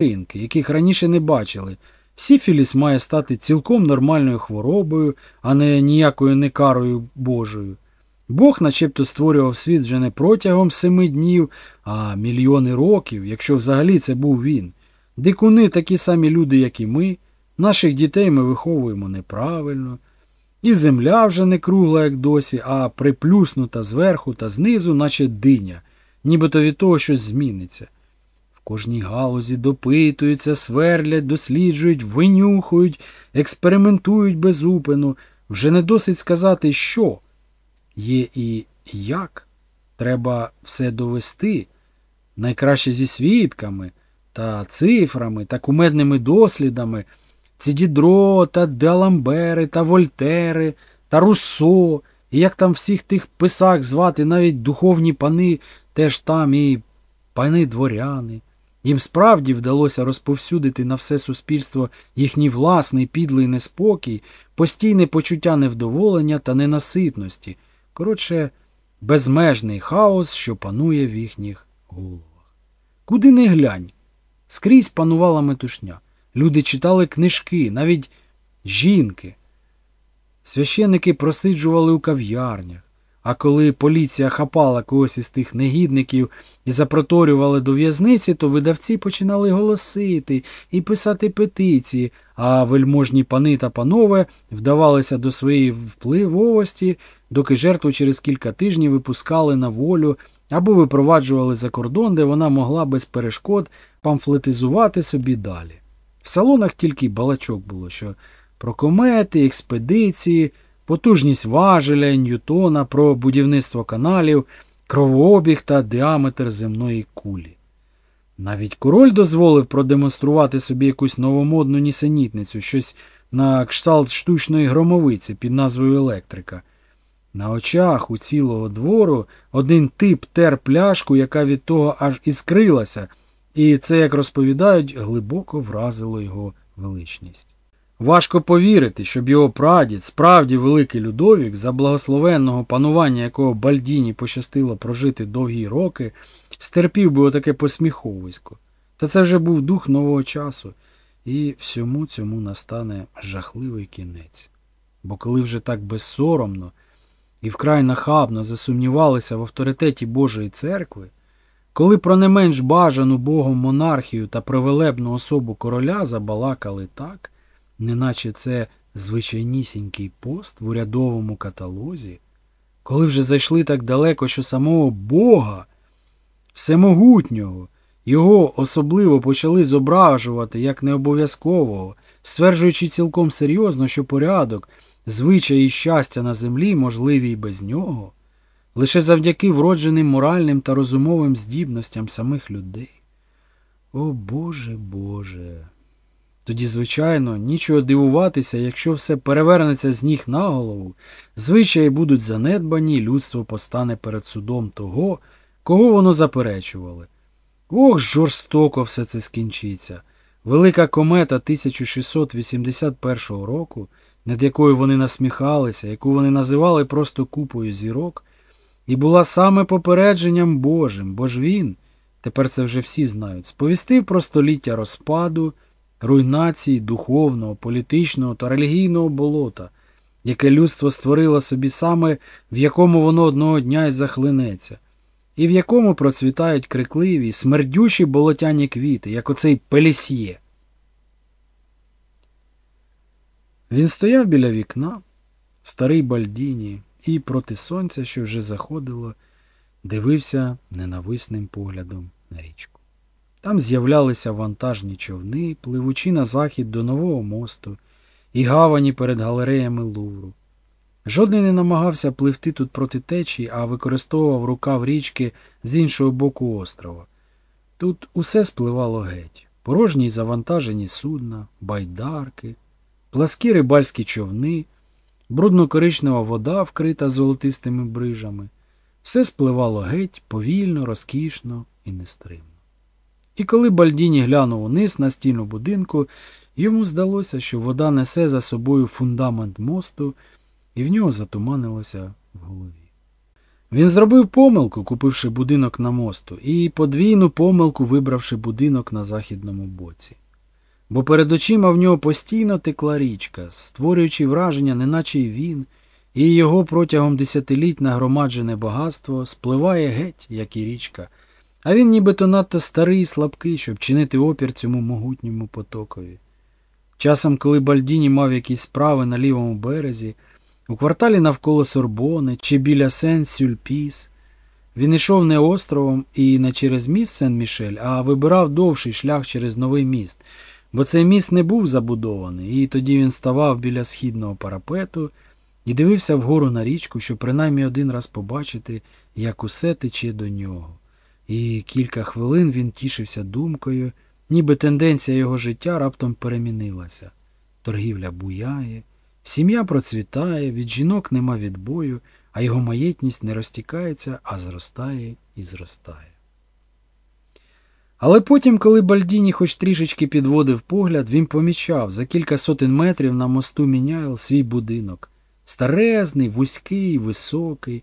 ринки, яких раніше не бачили. Сіфіліс має стати цілком нормальною хворобою, а не ніякою некарою Божою. Бог начебто створював світ вже не протягом семи днів, а мільйони років, якщо взагалі це був він. Дикуни такі самі люди, як і ми. Наших дітей ми виховуємо неправильно. І земля вже не кругла, як досі, а приплюснута зверху та знизу, наче диня, нібито від того щось зміниться. Кожній галузі допитуються, сверлять, досліджують, винюхують, експериментують безупину. Вже не досить сказати, що. Є і як. Треба все довести, найкраще зі свідками, та цифрами, та кумедними дослідами, ці Дідро, та Деламбери, та Вольтери, та Руссо, і як там всіх тих писак звати, навіть духовні пани теж там і пани дворяни. Їм справді вдалося розповсюдити на все суспільство їхній власний підлий неспокій, постійне почуття невдоволення та ненаситності, коротше, безмежний хаос, що панує в їхніх головах. Куди не глянь, скрізь панувала метушня. Люди читали книжки, навіть жінки. Священники просиджували у кав'ярнях, а коли поліція хапала когось із тих негідників і запроторювали до в'язниці, то видавці починали голосити і писати петиції, а вельможні пани та панове вдавалися до своєї впливовості, доки жертву через кілька тижнів випускали на волю або випроваджували за кордон, де вона могла без перешкод памфлетизувати собі далі. В салонах тільки балачок було, що про комети, експедиції, потужність важеля, Ньютона, про будівництво каналів, кровообіг та діаметр земної кулі. Навіть король дозволив продемонструвати собі якусь новомодну нісенітницю, щось на кшталт штучної громовиці під назвою електрика. На очах у цілого двору один тип тер пляшку, яка від того аж іскрилася, і це, як розповідають, глибоко вразило його величність. Важко повірити, щоб його прадід, справді великий Людовік, за благословенного панування якого Бальдіні пощастило прожити довгі роки, стерпів би отаке посміховисько. Та це вже був дух нового часу, і всьому цьому настане жахливий кінець. Бо коли вже так безсоромно і вкрай нахабно засумнівалися в авторитеті Божої церкви, коли про не менш бажану Богом монархію та привелебну особу короля забалакали так, неначе це звичайнісінький пост в урядовому каталозі, коли вже зайшли так далеко, що самого Бога, всемогутнього, його особливо почали зображувати як необов'язкового, стверджуючи цілком серйозно, що порядок, звичаї і щастя на землі можливі й без нього, лише завдяки вродженим моральним та розумовим здібностям самих людей. О Боже Боже! Тоді, звичайно, нічого дивуватися, якщо все перевернеться з ніг на голову, звичаї будуть занедбані, і людство постане перед судом того, кого воно заперечували. Ох, жорстоко все це скінчиться. Велика комета 1681 року, над якою вони насміхалися, яку вони називали просто купою зірок, і була саме попередженням Божим, бо ж він, тепер це вже всі знають, сповістив про століття розпаду, руйнації духовного, політичного та релігійного болота, яке людство створило собі саме, в якому воно одного дня й захлинеться, і в якому процвітають крикливі, смердючі болотяні квіти, як оцей пелісьє. Він стояв біля вікна, старий Бальдіні, і проти сонця, що вже заходило, дивився ненависним поглядом на річку. Там з'являлися вантажні човни, пливучи на захід до нового мосту і гавані перед галереями Лувру. Жодний не намагався пливти тут проти течії, а використовував рукав річки з іншого боку острова. Тут усе спливало геть порожні й завантажені судна, байдарки, пласкі рибальські човни, брудно-коричнева вода, вкрита золотистими брижами. Все спливало геть повільно, розкішно і нестримно. І коли Бальдіні глянув униз на стіну будинку, йому здалося, що вода несе за собою фундамент мосту, і в нього затуманилося в голові. Він зробив помилку, купивши будинок на мосту, і подвійну помилку вибравши будинок на західному боці. Бо перед очима в нього постійно текла річка, створюючи враження, неначе й він, і його протягом десятиліть нагромаджене багатство спливає геть, як і річка, а він нібито надто старий і слабкий, щоб чинити опір цьому могутньому потокові. Часом, коли Бальдіні мав якісь справи на лівому березі, у кварталі навколо Сорбони чи біля Сен-Сюльпіс, він йшов не островом і не через міст Сен-Мішель, а вибирав довший шлях через новий міст, бо цей міст не був забудований, і тоді він ставав біля східного парапету і дивився вгору на річку, щоб принаймні один раз побачити, як усе тече до нього. І кілька хвилин він тішився думкою, ніби тенденція його життя раптом перемінилася. Торгівля буяє, сім'я процвітає, від жінок нема відбою, а його маєтність не розтікається, а зростає і зростає. Але потім, коли Бальдіні хоч трішечки підводив погляд, він помічав за кілька сотень метрів на мосту Міняйл свій будинок. Старезний, вузький, високий,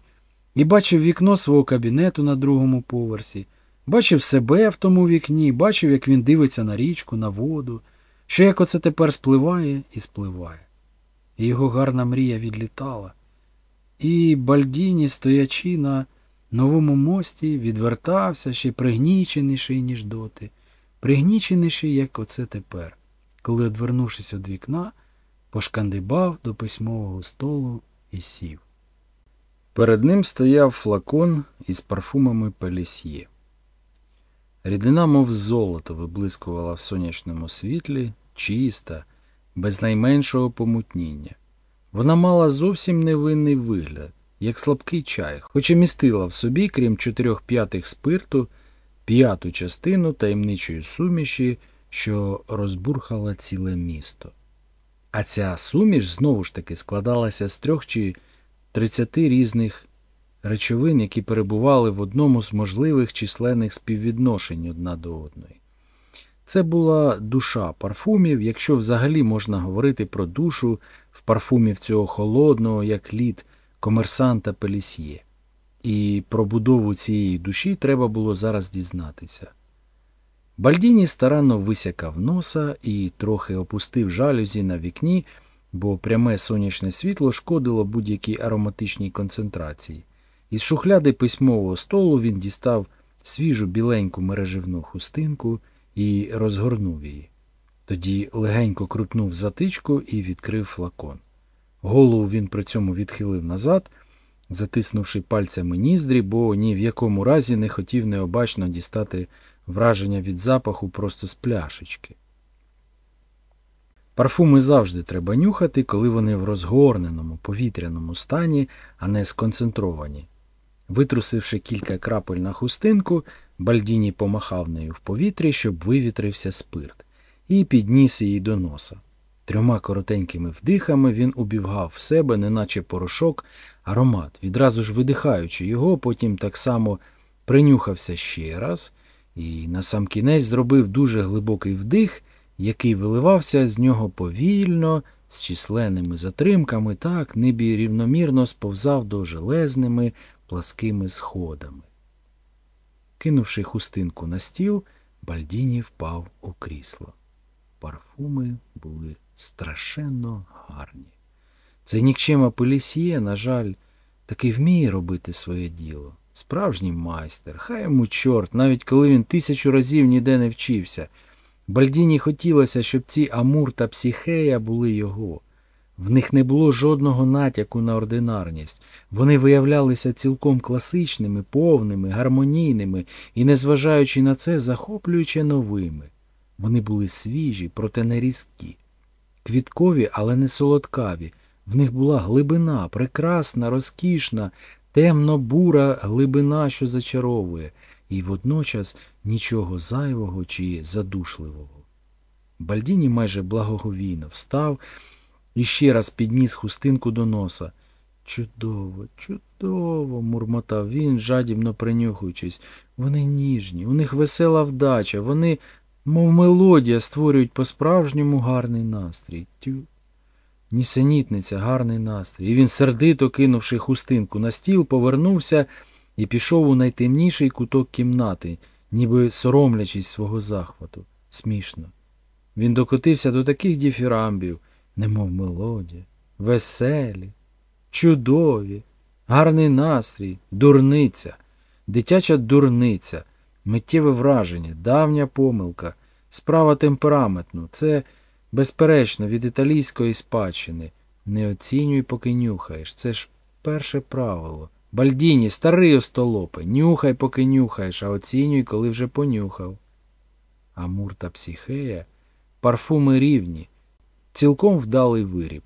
і бачив вікно свого кабінету на другому поверсі, бачив себе в тому вікні, бачив, як він дивиться на річку, на воду, що як оце тепер спливає і спливає. І його гарна мрія відлітала. І Бальдіні, стоячи на новому мості, відвертався ще пригніченіший, ніж доти, пригніченіший, як оце тепер, коли, одвернувшись від вікна, пошкандибав до письмового столу і сів. Перед ним стояв флакон із парфумами Пелісьє. Рідина, мов золото, виблискувала в сонячному світлі, чиста, без найменшого помутніння. Вона мала зовсім невинний вигляд, як слабкий чай, хоч і містила в собі, крім чотирьох п'ятих спирту, п'яту частину таємничої суміші, що розбурхала ціле місто. А ця суміш знову ж таки складалася з трьох чи тридцяти різних речовин, які перебували в одному з можливих численних співвідношень одна до одної. Це була душа парфумів, якщо взагалі можна говорити про душу в парфумів цього холодного, як лід, комерсанта Пелісьє. І про будову цієї душі треба було зараз дізнатися. Бальдіні старанно висякав носа і трохи опустив жалюзі на вікні, бо пряме сонячне світло шкодило будь-якій ароматичній концентрації. Із шухляди письмового столу він дістав свіжу біленьку мереживну хустинку і розгорнув її. Тоді легенько крутнув затичку і відкрив флакон. Голову він при цьому відхилив назад, затиснувши пальцями ніздрі, бо ні в якому разі не хотів необачно дістати враження від запаху просто з пляшечки. Парфуми завжди треба нюхати, коли вони в розгорненому повітряному стані, а не сконцентровані. Витрусивши кілька крапель на хустинку, Бальдіні помахав нею в повітрі, щоб вивітрився спирт, і підніс її до носа. Трьома коротенькими вдихами він убівгав в себе, неначе порошок, аромат, відразу ж видихаючи його, потім так само принюхався ще раз і насамкінець зробив дуже глибокий вдих, який виливався з нього повільно, з численними затримками, так небі рівномірно сповзав до железними пласкими сходами. Кинувши хустинку на стіл, Бальдіні впав у крісло. Парфуми були страшенно гарні. Цей нікчема Пелісьє, на жаль, таки вміє робити своє діло. Справжній майстер, хай йому чорт, навіть коли він тисячу разів ніде не вчився. Бальдіні хотілося, щоб ці Амур та Псіхея були його. В них не було жодного натяку на ординарність. Вони виявлялися цілком класичними, повними, гармонійними і, незважаючи на це, захоплюючи новими. Вони були свіжі, проте не різкі. Квіткові, але не солодкаві. В них була глибина, прекрасна, розкішна, темно-бура глибина, що зачаровує, і водночас нічого зайвого чи задушливого. Бальдіні майже благоговійно встав і ще раз підніс хустинку до носа. Чудово, чудово, мурмотав він, жадібно принюхуючись. Вони ніжні, у них весела вдача, вони, мов мелодія, створюють по-справжньому гарний настрій. Тю. Нісенітниця, гарний настрій. І він, сердито кинувши хустинку на стіл, повернувся і пішов у найтемніший куток кімнати, ніби соромлячись свого захвату. Смішно. Він докотився до таких діфірамбів, немов мелодія, веселі, чудові, гарний настрій, дурниця, дитяча дурниця, миттєве враження, давня помилка, справа темпераментну. Це, безперечно, від італійської спадщини. Не оцінюй, поки нюхаєш. Це ж перше правило. Бальдіні, старий остолопе, нюхай, поки нюхаєш, а оцінюй, коли вже понюхав. Амур та психея парфуми рівні, цілком вдалий виріб,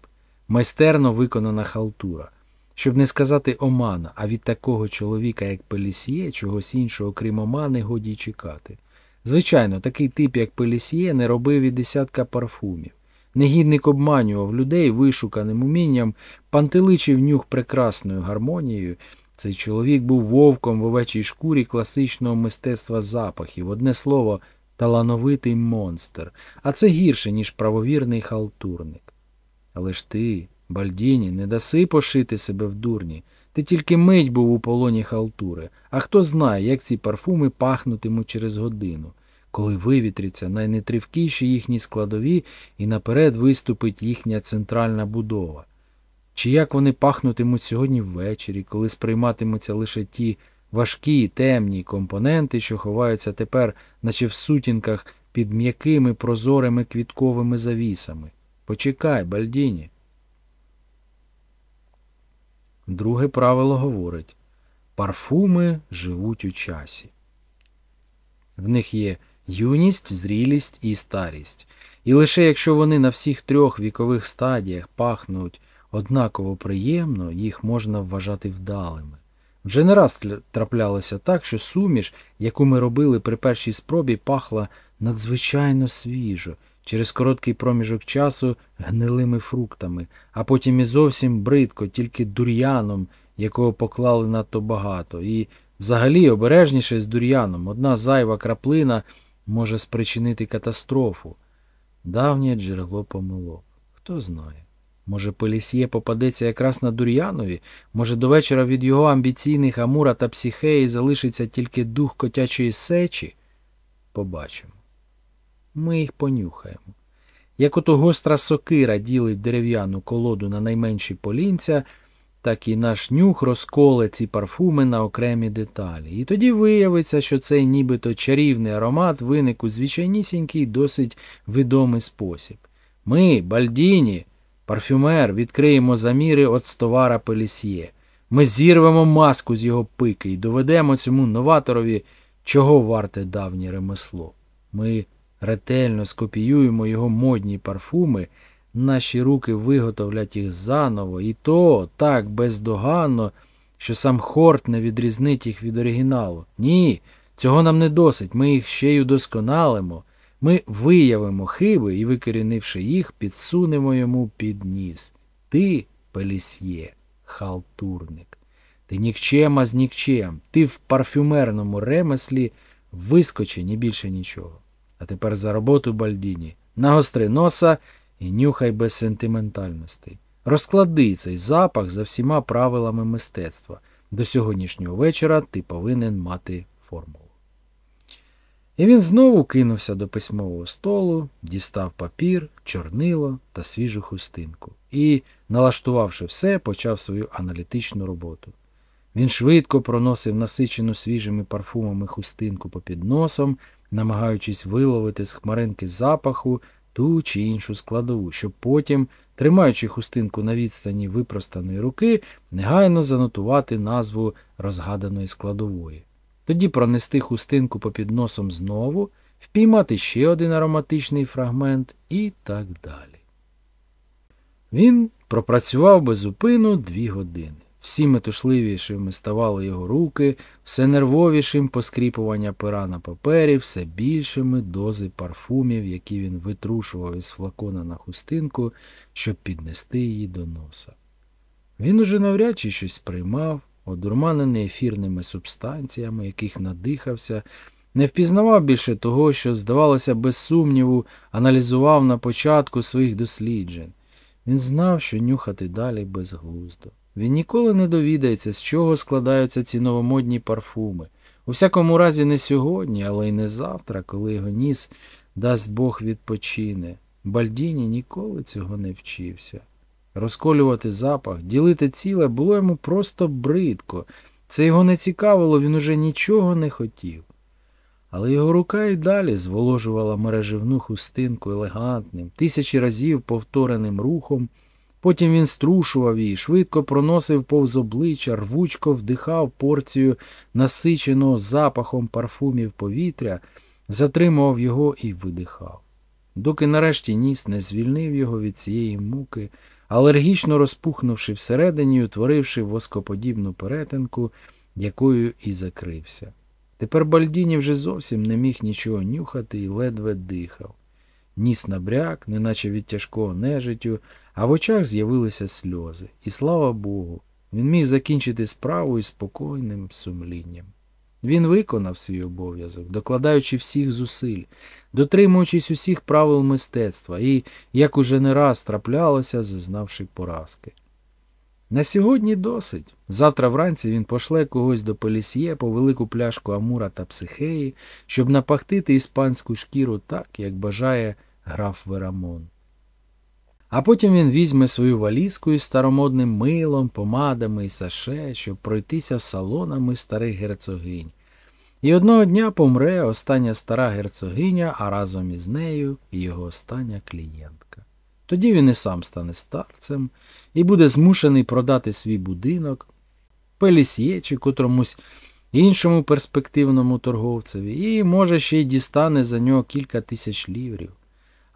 майстерно виконана халтура. Щоб не сказати омана, а від такого чоловіка, як Пелісьє, чогось іншого, крім омани, годі чекати. Звичайно, такий тип, як Пелісьє, не робив і десятка парфумів. Негідник обманював людей вишуканим умінням, пантеличив нюх прекрасною гармонією. Цей чоловік був вовком в овечій шкурі класичного мистецтва запахів. Одне слово, талановитий монстр, а це гірше, ніж правовірний халтурник. Але ж ти, Бальдіні, не даси пошити себе в дурні. Ти тільки мить був у полоні халтури, а хто знає, як ці парфуми пахнутимуть через годину, коли вивітряться найнетривкіші їхні складові і наперед виступить їхня центральна будова. Чи як вони пахнутимуть сьогодні ввечері, коли сприйматимуться лише ті важкі, темні компоненти, що ховаються тепер, наче в сутінках під м'якими прозорими квітковими завісами. Почекай, Бальдіні. Друге правило говорить парфуми живуть у часі. В них є юність, зрілість і старість. І лише якщо вони на всіх трьох вікових стадіях пахнуть однаково приємно, їх можна вважати вдалими. Вже не раз траплялося так, що суміш, яку ми робили при першій спробі, пахла надзвичайно свіжо, через короткий проміжок часу гнилими фруктами, а потім і зовсім бридко, тільки дур'яном, якого поклали надто багато. І взагалі обережніше з дур'яном одна зайва краплина може спричинити катастрофу. Давнє джерело помилок. Хто знає. Може, Пелісьє попадеться якраз на Дур'янові? Може, до вечора від його амбіційних Амура та психеї залишиться тільки дух котячої сечі? Побачимо. Ми їх понюхаємо. Як ото гостра сокира ділить дерев'яну колоду на найменші полінця, так і наш нюх розколе ці парфуми на окремі деталі. І тоді виявиться, що цей нібито чарівний аромат виник у звичайнісінький досить відомий спосіб. Ми, бальдіні, Парфюмер, відкриємо заміри оцтовара Пелісьє. Ми зірвемо маску з його пики і доведемо цьому новаторові, чого варте давнє ремесло. Ми ретельно скопіюємо його модні парфуми, наші руки виготовлять їх заново, і то так бездоганно, що сам чорт не відрізнить їх від оригіналу. Ні, цього нам не досить, ми їх ще й удосконалимо. Ми виявимо хиби і, викорінивши їх, підсунемо йому під ніс. Ти, Пелісьє, халтурник. Ти нікчема з нікчем. Ти в парфюмерному ремеслі вискочи ні більше нічого. А тепер за роботу Бальдіні. Нагостри носа і нюхай без сентиментальностей. Розклади цей запах за всіма правилами мистецтва. До сьогоднішнього вечора ти повинен мати формулу. І він знову кинувся до письмового столу, дістав папір, чорнило та свіжу хустинку і, налаштувавши все, почав свою аналітичну роботу. Він швидко проносив насичену свіжими парфумами хустинку попід носом, намагаючись виловити з хмаринки запаху ту чи іншу складову, щоб потім, тримаючи хустинку на відстані випростаної руки, негайно занотувати назву розгаданої складової тоді пронести хустинку попід носом знову, впіймати ще один ароматичний фрагмент і так далі. Він пропрацював без упину дві години. Всі метушливішими ставали його руки, все нервовішим поскріпування пера на папері, все більшими дози парфумів, які він витрушував із флакона на хустинку, щоб піднести її до носа. Він уже навряд чи щось сприймав, одурманений ефірними субстанціями, яких надихався, не впізнавав більше того, що, здавалося, без сумніву, аналізував на початку своїх досліджень. Він знав, що нюхати далі безглуздо. Він ніколи не довідається, з чого складаються ці новомодні парфуми. У всякому разі, не сьогодні, але й не завтра, коли його ніс, дасть Бог відпочине. Бальдіні ніколи цього не вчився. Розколювати запах, ділити ціле було йому просто бридко. Це його не цікавило, він уже нічого не хотів. Але його рука й далі зволожувала мереживну хустинку елегантним, тисячі разів повтореним рухом. Потім він струшував її, швидко проносив повз обличчя, рвучко вдихав порцію насиченого запахом парфумів повітря, затримував його і видихав. Доки нарешті ніс не звільнив його від цієї муки, алергічно розпухнувши всередині, утворивши воскоподібну перетинку, якою і закрився. Тепер Бальдіні вже зовсім не міг нічого нюхати і ледве дихав. Ніс набряк, неначе від тяжкого нежиттю, а в очах з'явилися сльози. І слава Богу, він міг закінчити справу із спокійним сумлінням. Він виконав свій обов'язок, докладаючи всіх зусиль, дотримуючись усіх правил мистецтва і, як уже не раз траплялося, зазнавши поразки. На сьогодні досить. Завтра вранці він пошле когось до Пелісьє по велику пляшку Амура та Психеї, щоб напахтити іспанську шкіру так, як бажає граф Верамон. А потім він візьме свою валізку із старомодним милом, помадами і саше, щоб пройтися салонами старих герцогинь. І одного дня помре остання стара герцогиня, а разом із нею його остання клієнтка. Тоді він і сам стане старцем і буде змушений продати свій будинок, пелісьє чи котромусь іншому перспективному торговцеві, і, може, ще й дістане за нього кілька тисяч ліврів.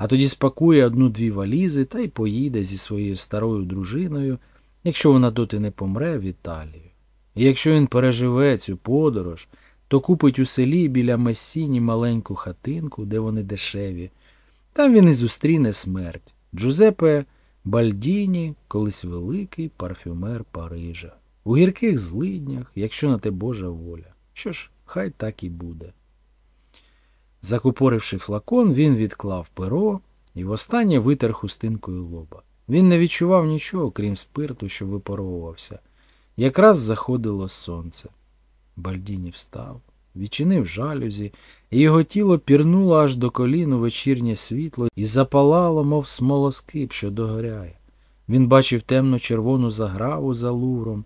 А тоді спакує одну-дві валізи та й поїде зі своєю старою дружиною, якщо вона доти не помре в Італію. І якщо він переживе цю подорож, то купить у селі біля Мессіні маленьку хатинку, де вони дешеві. Там він і зустріне смерть. Джузепе Бальдіні, колись великий парфюмер Парижа. У гірких злиднях, якщо на те Божа воля. Що ж, хай так і буде. Закупоривши флакон, він відклав перо і востаннє витер хустинкою лоба. Він не відчував нічого, крім спирту, що випаровувався. Якраз заходило сонце. Бальдіні встав, відчинив жалюзі, і його тіло пірнуло аж до колін у вечірнє світло і запалало, мов смолоскип, що догоряє. Він бачив темно червону заграву за лувром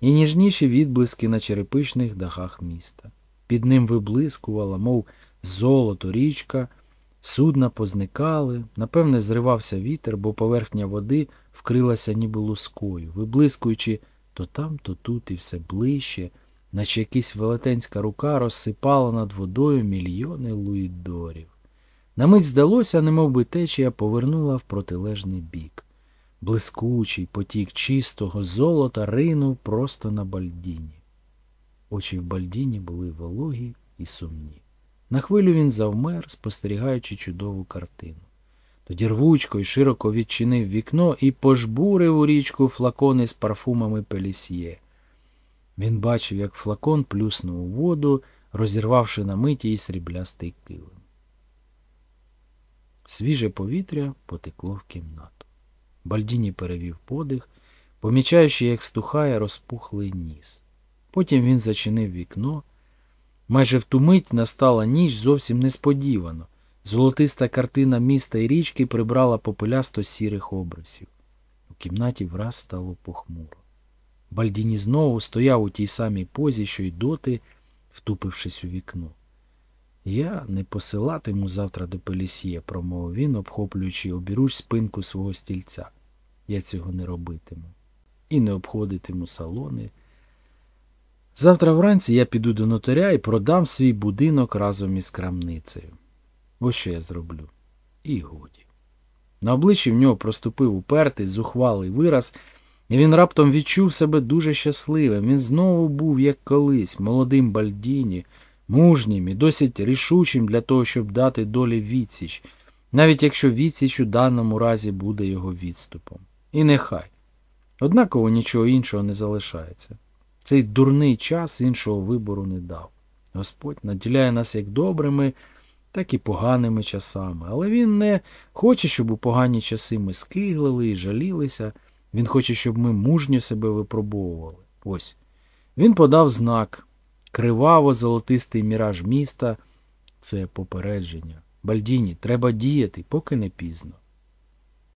і ніжніші відблиски на черепичних дахах міста. Під ним виблискувала, мов золото, річка, судна позникали, напевне, зривався вітер, бо поверхня води вкрилася ніби лускою, виблискуючи то там, то тут і все ближче, наче якась велетенська рука розсипала над водою мільйони луїдорів. На мить здалося, немов би течія повернула в протилежний бік. Блискучий потік чистого золота ринув просто на бальдіні. Очі в бальдіні були вологі і сумні. На хвилю він завмер, спостерігаючи чудову картину. Тоді рвучко й широко відчинив вікно і пожбурив у річку флакони з парфумами пелісьє. Він бачив, як флакон плюснув у воду, розірвавши на миті й сріблястий килим. Свіже повітря потекло в кімнату. Бальдіні перевів подих, помічаючи, як стухає розпухлий ніс. Потім він зачинив вікно. Майже в ту мить настала ніч зовсім несподівано. Золотиста картина міста і річки прибрала попелясто сірих обрисів. У кімнаті враз стало похмуро. Бальдіні знову стояв у тій самій позі, що й доти, втупившись у вікно. Я не посилатиму завтра до Пелісьє, промовив він, обхоплюючи обіруч спинку свого стільця. Я цього не робитиму. І не обходитиму салони. Завтра вранці я піду до нотаря і продам свій будинок разом із крамницею. Ось що я зроблю. І годі. На обличчі в нього проступив упертий, зухвалий вираз, і він раптом відчув себе дуже щасливим. Він знову був, як колись, молодим бальдіні, мужнім і досить рішучим для того, щоб дати долі відсіч, навіть якщо відсіч у даному разі буде його відступом. І нехай. Однаково нічого іншого не залишається. Цей дурний час іншого вибору не дав. Господь наділяє нас як добрими, так і поганими часами. Але він не хоче, щоб у погані часи ми скиглили і жалілися. Він хоче, щоб ми мужньо себе випробовували. Ось. Він подав знак. Криваво золотистий міраж міста це попередження. Бальдіні, треба діяти, поки не пізно.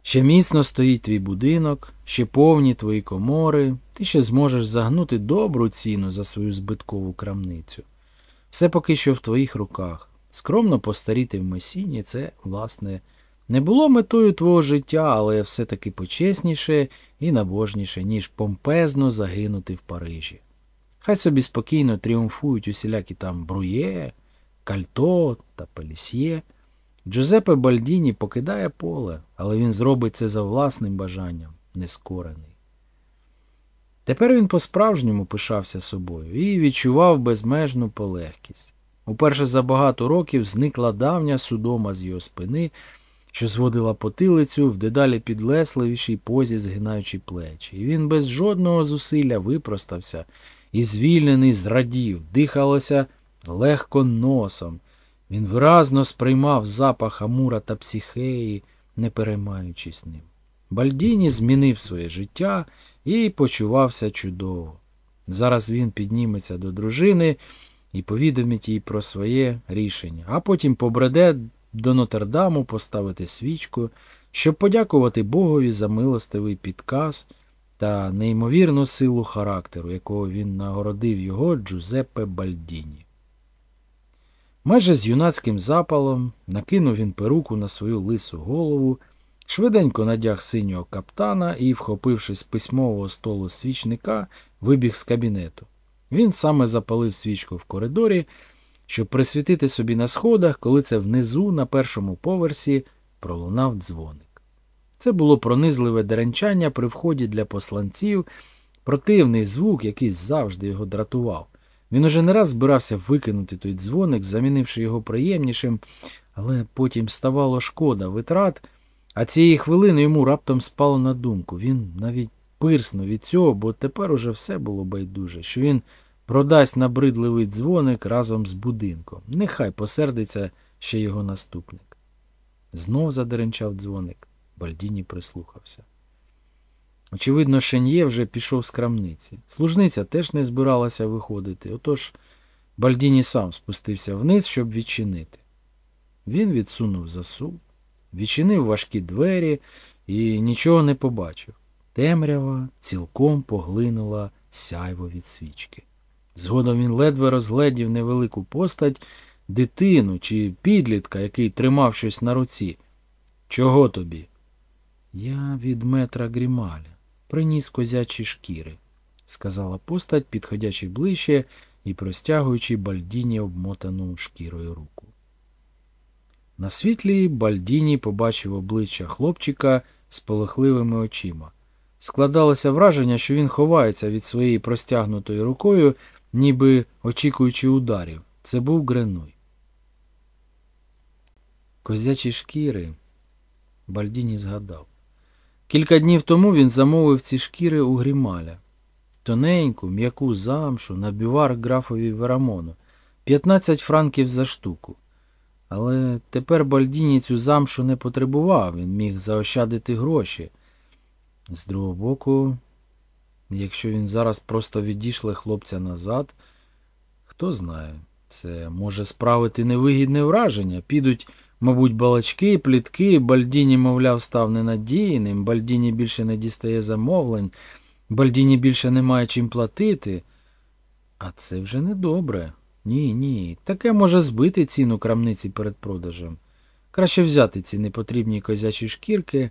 Ще міцно стоїть твій будинок, ще повні твої комори, ти ще зможеш загнути добру ціну за свою збиткову крамницю. Все поки що в твоїх руках. Скромно постаріти в Месіні це, власне, не було метою твого життя, але все-таки почесніше і набожніше, ніж помпезно загинути в Парижі. Хай собі спокійно тріумфують усілякі там Брує, Кальто та Пелісьє. Джузепе Бальдіні покидає поле, але він зробить це за власним бажанням, нескорений. Тепер він по-справжньому пишався собою і відчував безмежну полегкість. Уперше за багато років зникла давня судома з його спини, що зводила потилицю в дедалі підлесливішій позі, згинаючи плечі, і він без жодного зусилля випростався і звільнений зрадів, дихалося легко носом. Він виразно сприймав запах Амура та психеї, не переймаючись ним. Бальдіні змінив своє життя і почувався чудово. Зараз він підніметься до дружини і повідомить їй про своє рішення, а потім побреде до Нотердаму поставити свічку, щоб подякувати Богові за милостивий підказ та неймовірну силу характеру, якого він нагородив його Джузеппе Бальдіні. Майже з юнацьким запалом накинув він перуку на свою лису голову, швиденько надяг синього каптана і, вхопивши з письмового столу свічника, вибіг з кабінету. Він саме запалив свічку в коридорі, щоб присвітити собі на сходах, коли це внизу, на першому поверсі, пролунав дзвоник. Це було пронизливе деренчання при вході для посланців, противний звук, який завжди його дратував. Він уже не раз збирався викинути той дзвоник, замінивши його приємнішим, але потім ставало шкода витрат, а цієї хвилини йому раптом спало на думку. Він навіть пирснув від цього, бо тепер уже все було байдуже, що він продасть набридливий дзвоник разом з будинком. Нехай посердиться ще його наступник. Знов задеренчав дзвоник. Бальдіні прислухався. Очевидно, Шен'є вже пішов з крамниці. Служниця теж не збиралася виходити, отож Бальдіні сам спустився вниз, щоб відчинити. Він відсунув засув, відчинив важкі двері і нічого не побачив. Темрява цілком поглинула сяйво від свічки. Згодом він ледве розгледів невелику постать, дитину чи підлітка, який тримав щось на руці. Чого тобі? Я від метра Грімаля приніс козячі шкіри, сказала постать, підходячи ближче і простягуючи Бальдіні обмотану шкірою руку. На світлі Бальдіні побачив обличчя хлопчика з полохливими очима. Складалося враження, що він ховається від своєї простягнутою рукою, ніби очікуючи ударів. Це був Гренуй. Козячі шкіри. Бальдіні згадав. Кілька днів тому він замовив ці шкіри у Грімаля. Тоненьку, м'яку замшу на бювар графові Верамону. 15 франків за штуку. Але тепер Бальдіні цю замшу не потребував, він міг заощадити гроші. З другого боку, якщо він зараз просто відійшле хлопця назад, хто знає, це може справити невигідне враження. Підуть Мабуть, балачки, плітки, Бальдіні, мовляв, став ненадійним, Бальдіні більше не дістає замовлень, Бальдіні більше не має чим платити. А це вже не добре. Ні, ні. Таке може збити ціну крамниці перед продажем. Краще взяти ці непотрібні козячі шкірки.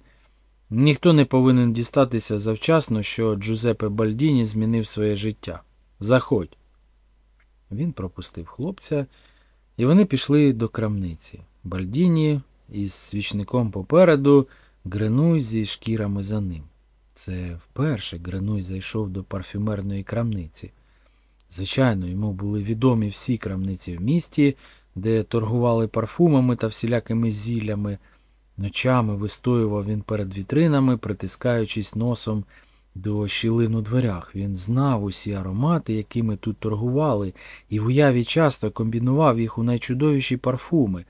Ніхто не повинен дістатися завчасно, що Джузепе Бальдіні змінив своє життя. Заходь. Він пропустив хлопця, і вони пішли до крамниці. Бальдіні із свічником попереду, Гренуй зі шкірами за ним. Це вперше Гренуй зайшов до парфюмерної крамниці. Звичайно, йому були відомі всі крамниці в місті, де торгували парфумами та всілякими зіллями. Ночами вистоював він перед вітринами, притискаючись носом до щілин у дверях. Він знав усі аромати, якими тут торгували, і в уяві часто комбінував їх у найчудовіші парфуми.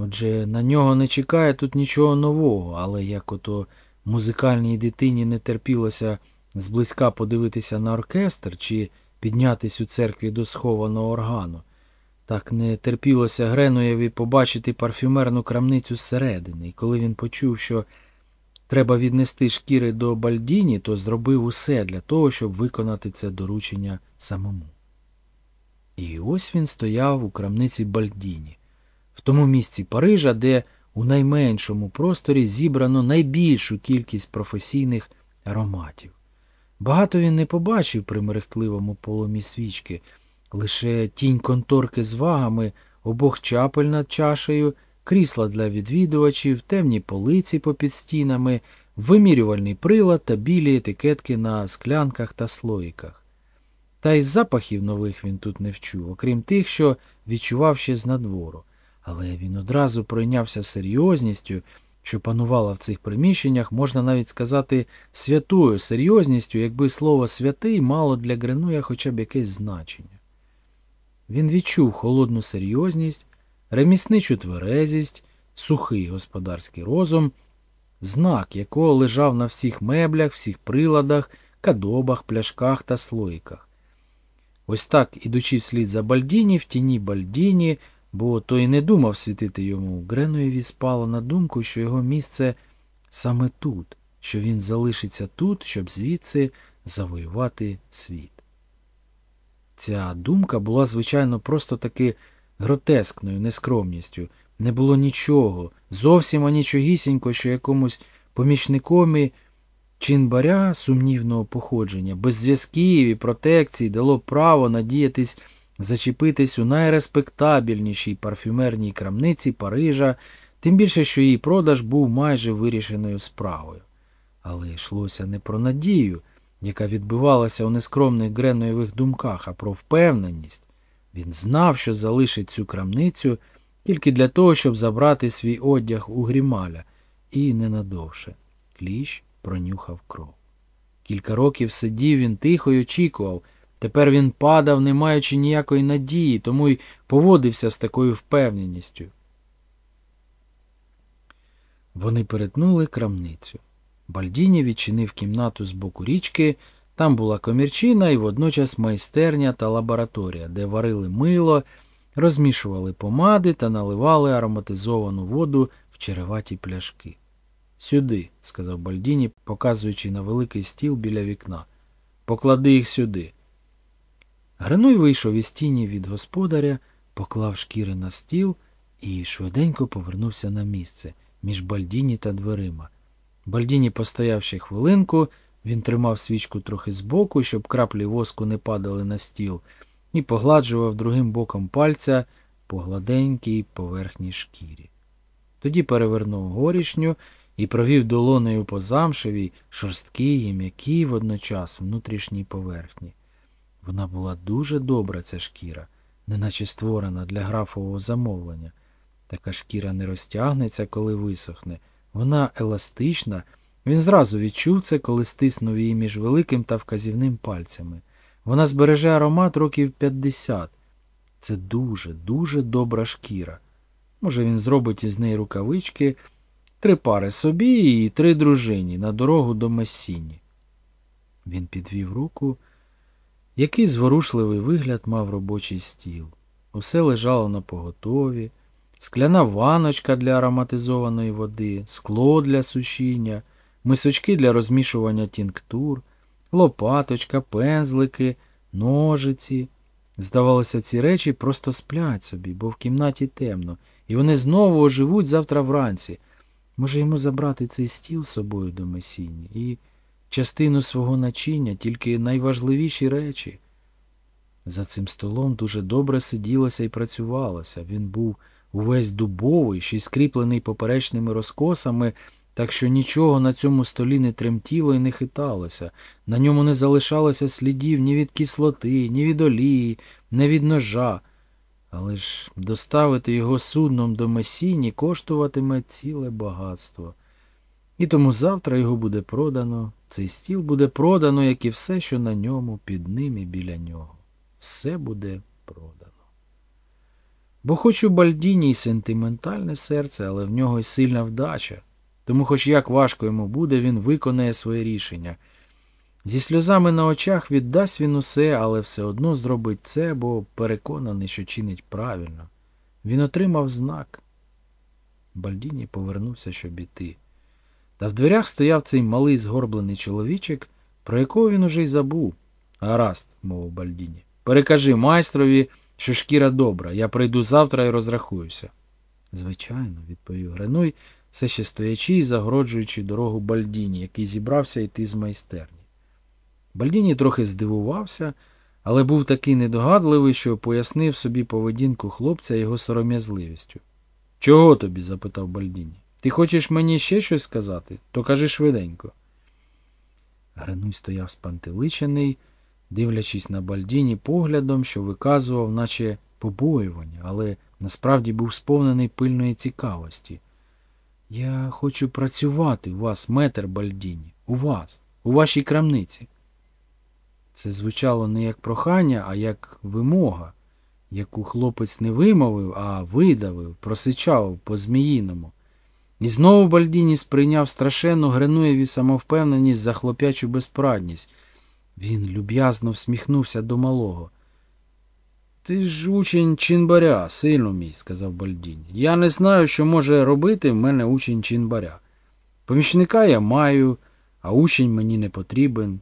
Отже, на нього не чекає тут нічого нового, але як ото музикальній дитині не терпілося зблизька подивитися на оркестр чи піднятись у церкві до схованого органу, так не терпілося Гренуєві побачити парфюмерну крамницю зсередини, і коли він почув, що треба віднести шкіри до Бальдіні, то зробив усе для того, щоб виконати це доручення самому. І ось він стояв у крамниці Бальдіні, в тому місці Парижа, де у найменшому просторі зібрано найбільшу кількість професійних ароматів. Багато він не побачив при мерехтливому полумі свічки, лише тінь конторки з вагами, обох чапель над чашею, крісла для відвідувачів, темні полиці попід стінами, вимірювальний прилад та білі етикетки на склянках та слоїках. Та й запахів нових він тут не вчув, окрім тих, що відчував ще з надвору. Але він одразу пройнявся серйозністю, що панувала в цих приміщеннях, можна навіть сказати, святою серйозністю, якби слово святий мало для Гренуя хоча б якесь значення. Він відчув холодну серйозність, ремісничу тверезість, сухий господарський розум, знак якого лежав на всіх меблях, всіх приладах, кадобах, пляшках та слоїках. Ось так, ідучи вслід за Бальдіні, в тіні Бальдіні, бо той не думав світити йому, Гренуєві спало на думку, що його місце саме тут, що він залишиться тут, щоб звідси завоювати світ. Ця думка була, звичайно, просто таки гротескною нескромністю. Не було нічого, зовсім анічогісінько, що якомусь помічникові чинбаря сумнівного походження, без зв'язків і протекцій дало право надіятись зачепитись у найреспектабельнішій парфюмерній крамниці Парижа, тим більше, що її продаж був майже вирішеною справою. Але йшлося не про надію, яка відбивалася у нескромних Греноєвих думках, а про впевненість. Він знав, що залишить цю крамницю тільки для того, щоб забрати свій одяг у грімаля, і ненадовше. Кліщ пронюхав кров. Кілька років сидів він тихо й очікував. Тепер він падав, не маючи ніякої надії, тому й поводився з такою впевненістю. Вони перетнули крамницю. Бальдіні відчинив кімнату з боку річки. Там була комірчина і водночас майстерня та лабораторія, де варили мило, розмішували помади та наливали ароматизовану воду в череваті пляшки. Сюди, сказав Бальдіні, показуючи на великий стіл біля вікна. Поклади їх сюди. Грануй вийшов із тіні від господаря, поклав шкіри на стіл і швиденько повернувся на місце між Бальдіні та дверима. Бальдіні постояв ще хвилинку, він тримав свічку трохи збоку, щоб краплі воску не падали на стіл, і погладжував другим боком пальця по гладенькій поверхній шкірі. Тоді перевернув горішню і провів долонею по замшевій, шорсткій і м'якій водночас внутрішній поверхні. Вона була дуже добра, ця шкіра, неначе створена для графового замовлення. Така шкіра не розтягнеться, коли висохне. Вона еластична. Він зразу відчув це, коли стиснув її між великим та вказівним пальцями. Вона збереже аромат років 50. Це дуже, дуже добра шкіра. Може, він зробить із неї рукавички, три пари собі і три дружині на дорогу до Мессіні. Він підвів руку. Який зворушливий вигляд мав робочий стіл. Усе лежало на поготові, скляна ваночка для ароматизованої води, скло для сушіння, мисочки для розмішування тінктур, лопаточка, пензлики, ножиці. Здавалося, ці речі просто сплять собі, бо в кімнаті темно, і вони знову оживуть завтра вранці. Може йому забрати цей стіл з собою до Месіні і частину свого начиння, тільки найважливіші речі. За цим столом дуже добре сиділося і працювалося. Він був увесь дубовий, ще й скріплений поперечними розкосами, так що нічого на цьому столі не тремтіло і не хиталося. На ньому не залишалося слідів ні від кислоти, ні від олії, ні від ножа. Але ж доставити його судном до Месіні коштуватиме ціле багатство. І тому завтра його буде продано, цей стіл буде продано, як і все, що на ньому, під ним і біля нього. Все буде продано. Бо хоч у Бальдіні й сентиментальне серце, але в нього й сильна вдача. Тому, хоч як важко йому буде, він виконає своє рішення. Зі сльозами на очах віддасть він усе, але все одно зробить це, бо переконаний, що чинить правильно. Він отримав знак. Бальдіні повернувся, щоб іти. Та в дверях стояв цей малий згорблений чоловічок, про якого він уже й забув. Гаразд, мовив Бальдіні. Перекажи майстрові, що шкіра добра, я прийду завтра і розрахуюся. Звичайно, відповів Гренуй, все ще стоячи і загороджуючи дорогу Бальдіні, який зібрався йти з майстерні. Бальдіні трохи здивувався, але був такий недогадливий, що пояснив собі поведінку хлопця його сором'язливістю. Чого тобі? запитав Бальдіні. Ти хочеш мені ще щось сказати? То кажи швиденько. Гренуй стояв спантеличений, дивлячись на Бальдіні поглядом, що виказував, наче побоювання, але насправді був сповнений пильної цікавості. Я хочу працювати у вас, метр Бальдіні, у вас, у вашій крамниці. Це звучало не як прохання, а як вимога, яку хлопець не вимовив, а видавив, просичав по зміїному. І знову Бальдіні сприйняв страшенну Гренуєві самовпевненість за хлоп'ячу безпрадність. Він люб'язно всміхнувся до малого. Ти ж учень Чінбаря, сильно мій, сказав Бальдіні. Я не знаю, що може робити в мене учень Чінбаря. Помічника я маю, а учень мені не потрібен.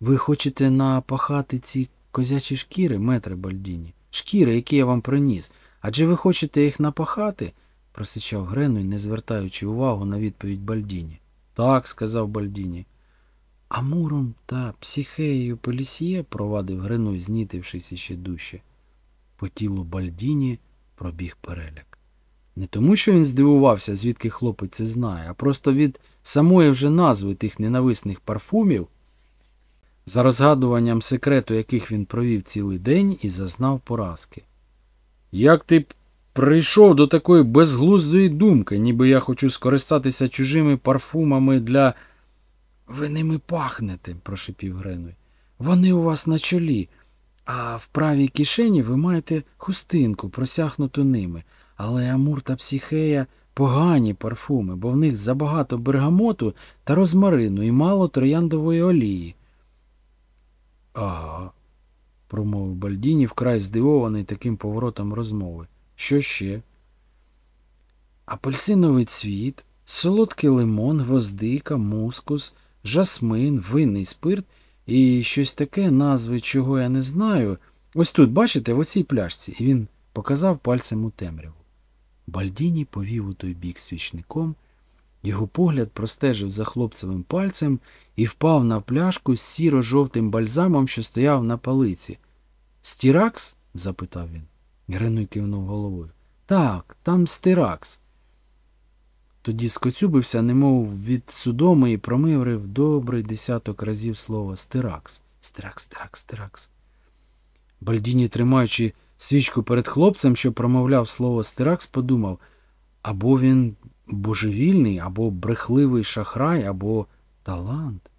Ви хочете напахати ці козячі шкіри, метре Бальдіні? Шкіри, які я вам приніс. Адже ви хочете їх напахати? Просичав Гренуй, не звертаючи увагу на відповідь Бальдіні. Так, сказав Бальдіні. Амуром та психеєю Пелісьє, провадив Гренуй, знітившись іще дужче. По тілу Бальдіні пробіг переляк. Не тому, що він здивувався, звідки хлопець це знає, а просто від самої вже назви тих ненависних парфумів, за розгадуванням секрету, яких він провів цілий день і зазнав поразки. Як ти прийшов до такої безглуздої думки, ніби я хочу скористатися чужими парфумами для. Ви ними пахнете, прошепів Гренуй. Вони у вас на чолі, а в правій кишені ви маєте хустинку, просяхнуту ними. Але Амур та Психея погані парфуми, бо в них забагато бергамоту та розмарину і мало трояндової олії. Ага, промовив Бальдіні, вкрай здивований таким поворотом розмови. Що ще? Апельсиновий цвіт, солодкий лимон, гвоздика, мускус, жасмин, винний спирт і щось таке, назви, чого я не знаю. Ось тут, бачите, в оцій пляшці, і він показав пальцем у темряву. Бальдіні повів у той бік свічником, його погляд простежив за хлопцевим пальцем і впав на пляшку з сіро-жовтим бальзамом, що стояв на палиці. Стіракс? запитав він. Гренуй кивнув головою. Так, там стиракс. Тоді скоцюбився, немов від судоми, і промиврив добрий десяток разів слово стиракс. Стиракс, стиракс, стиракс. Бальдіні, тримаючи свічку перед хлопцем, що промовляв слово стиракс, подумав або він божевільний, або брехливий шахрай, або талант.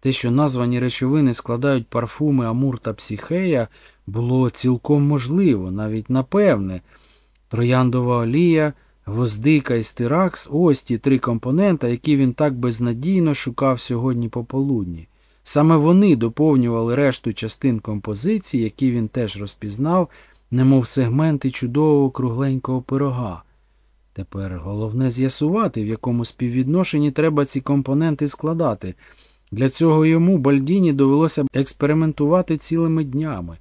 Те, що названі речовини складають парфуми Амур та Психея, було цілком можливо, навіть напевне. Трояндова олія, гвоздика і стиракс ось ті три компонента, які він так безнадійно шукав сьогодні пополудні. Саме вони доповнювали решту частин композиції, які він теж розпізнав, немов сегменти чудового кругленького пирога. Тепер головне з'ясувати, в якому співвідношенні треба ці компоненти складати. Для цього йому Бальдіні довелося експериментувати цілими днями.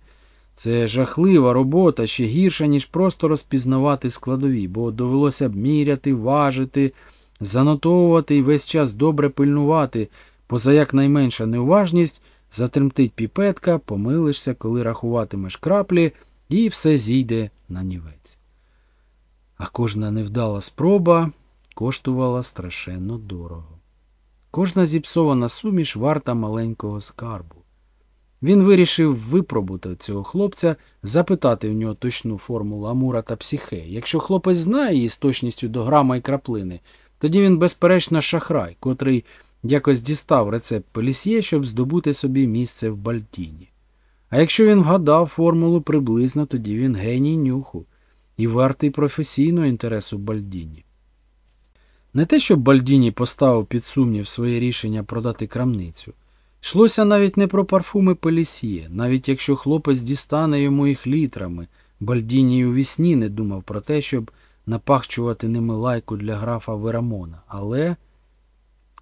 Це жахлива робота, ще гірша, ніж просто розпізнавати складові, бо довелося б міряти, важити, занотовувати і весь час добре пильнувати, поза якнайменша неуважність, затремтить піпетка, помилишся, коли рахуватимеш краплі, і все зійде на нівець. А кожна невдала спроба коштувала страшенно дорого. Кожна зіпсована суміш варта маленького скарбу. Він вирішив випробути цього хлопця, запитати в нього точну формулу Амура та психе. Якщо хлопець знає її з точністю до грама і краплини, тоді він, безперечно, шахрай, котрий якось дістав рецепт Пелісьє, щоб здобути собі місце в Бальтіні. А якщо він вгадав формулу приблизно, тоді він геній нюху і вартий професійного інтересу Бальдіні. Не те, щоб Бальдіні поставив під сумнів своє рішення продати крамницю. Йшлося навіть не про парфуми Пелісіє, навіть якщо хлопець дістане йому їх літрами, Бальдіні й у вісні не думав про те, щоб напахчувати ними лайку для графа Верамона. Але.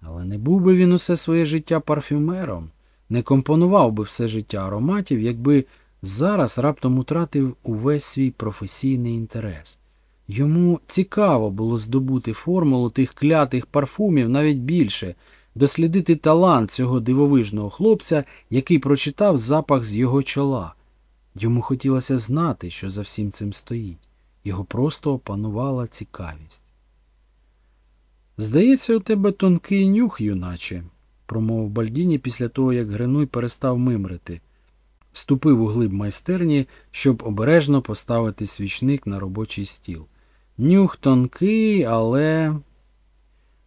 Але не був би він усе своє життя парфюмером, не компонував би все життя ароматів, якби зараз раптом утратив увесь свій професійний інтерес. Йому цікаво було здобути формулу тих клятих парфумів навіть більше, дослідити талант цього дивовижного хлопця, який прочитав запах з його чола. Йому хотілося знати, що за всім цим стоїть. Його просто опанувала цікавість. Здається, у тебе тонкий нюх, юначе, промовив Бальдіні після того, як Гринуй перестав мимрити. Ступив у глиб майстерні, щоб обережно поставити свічник на робочий стіл. Нюх тонкий, але.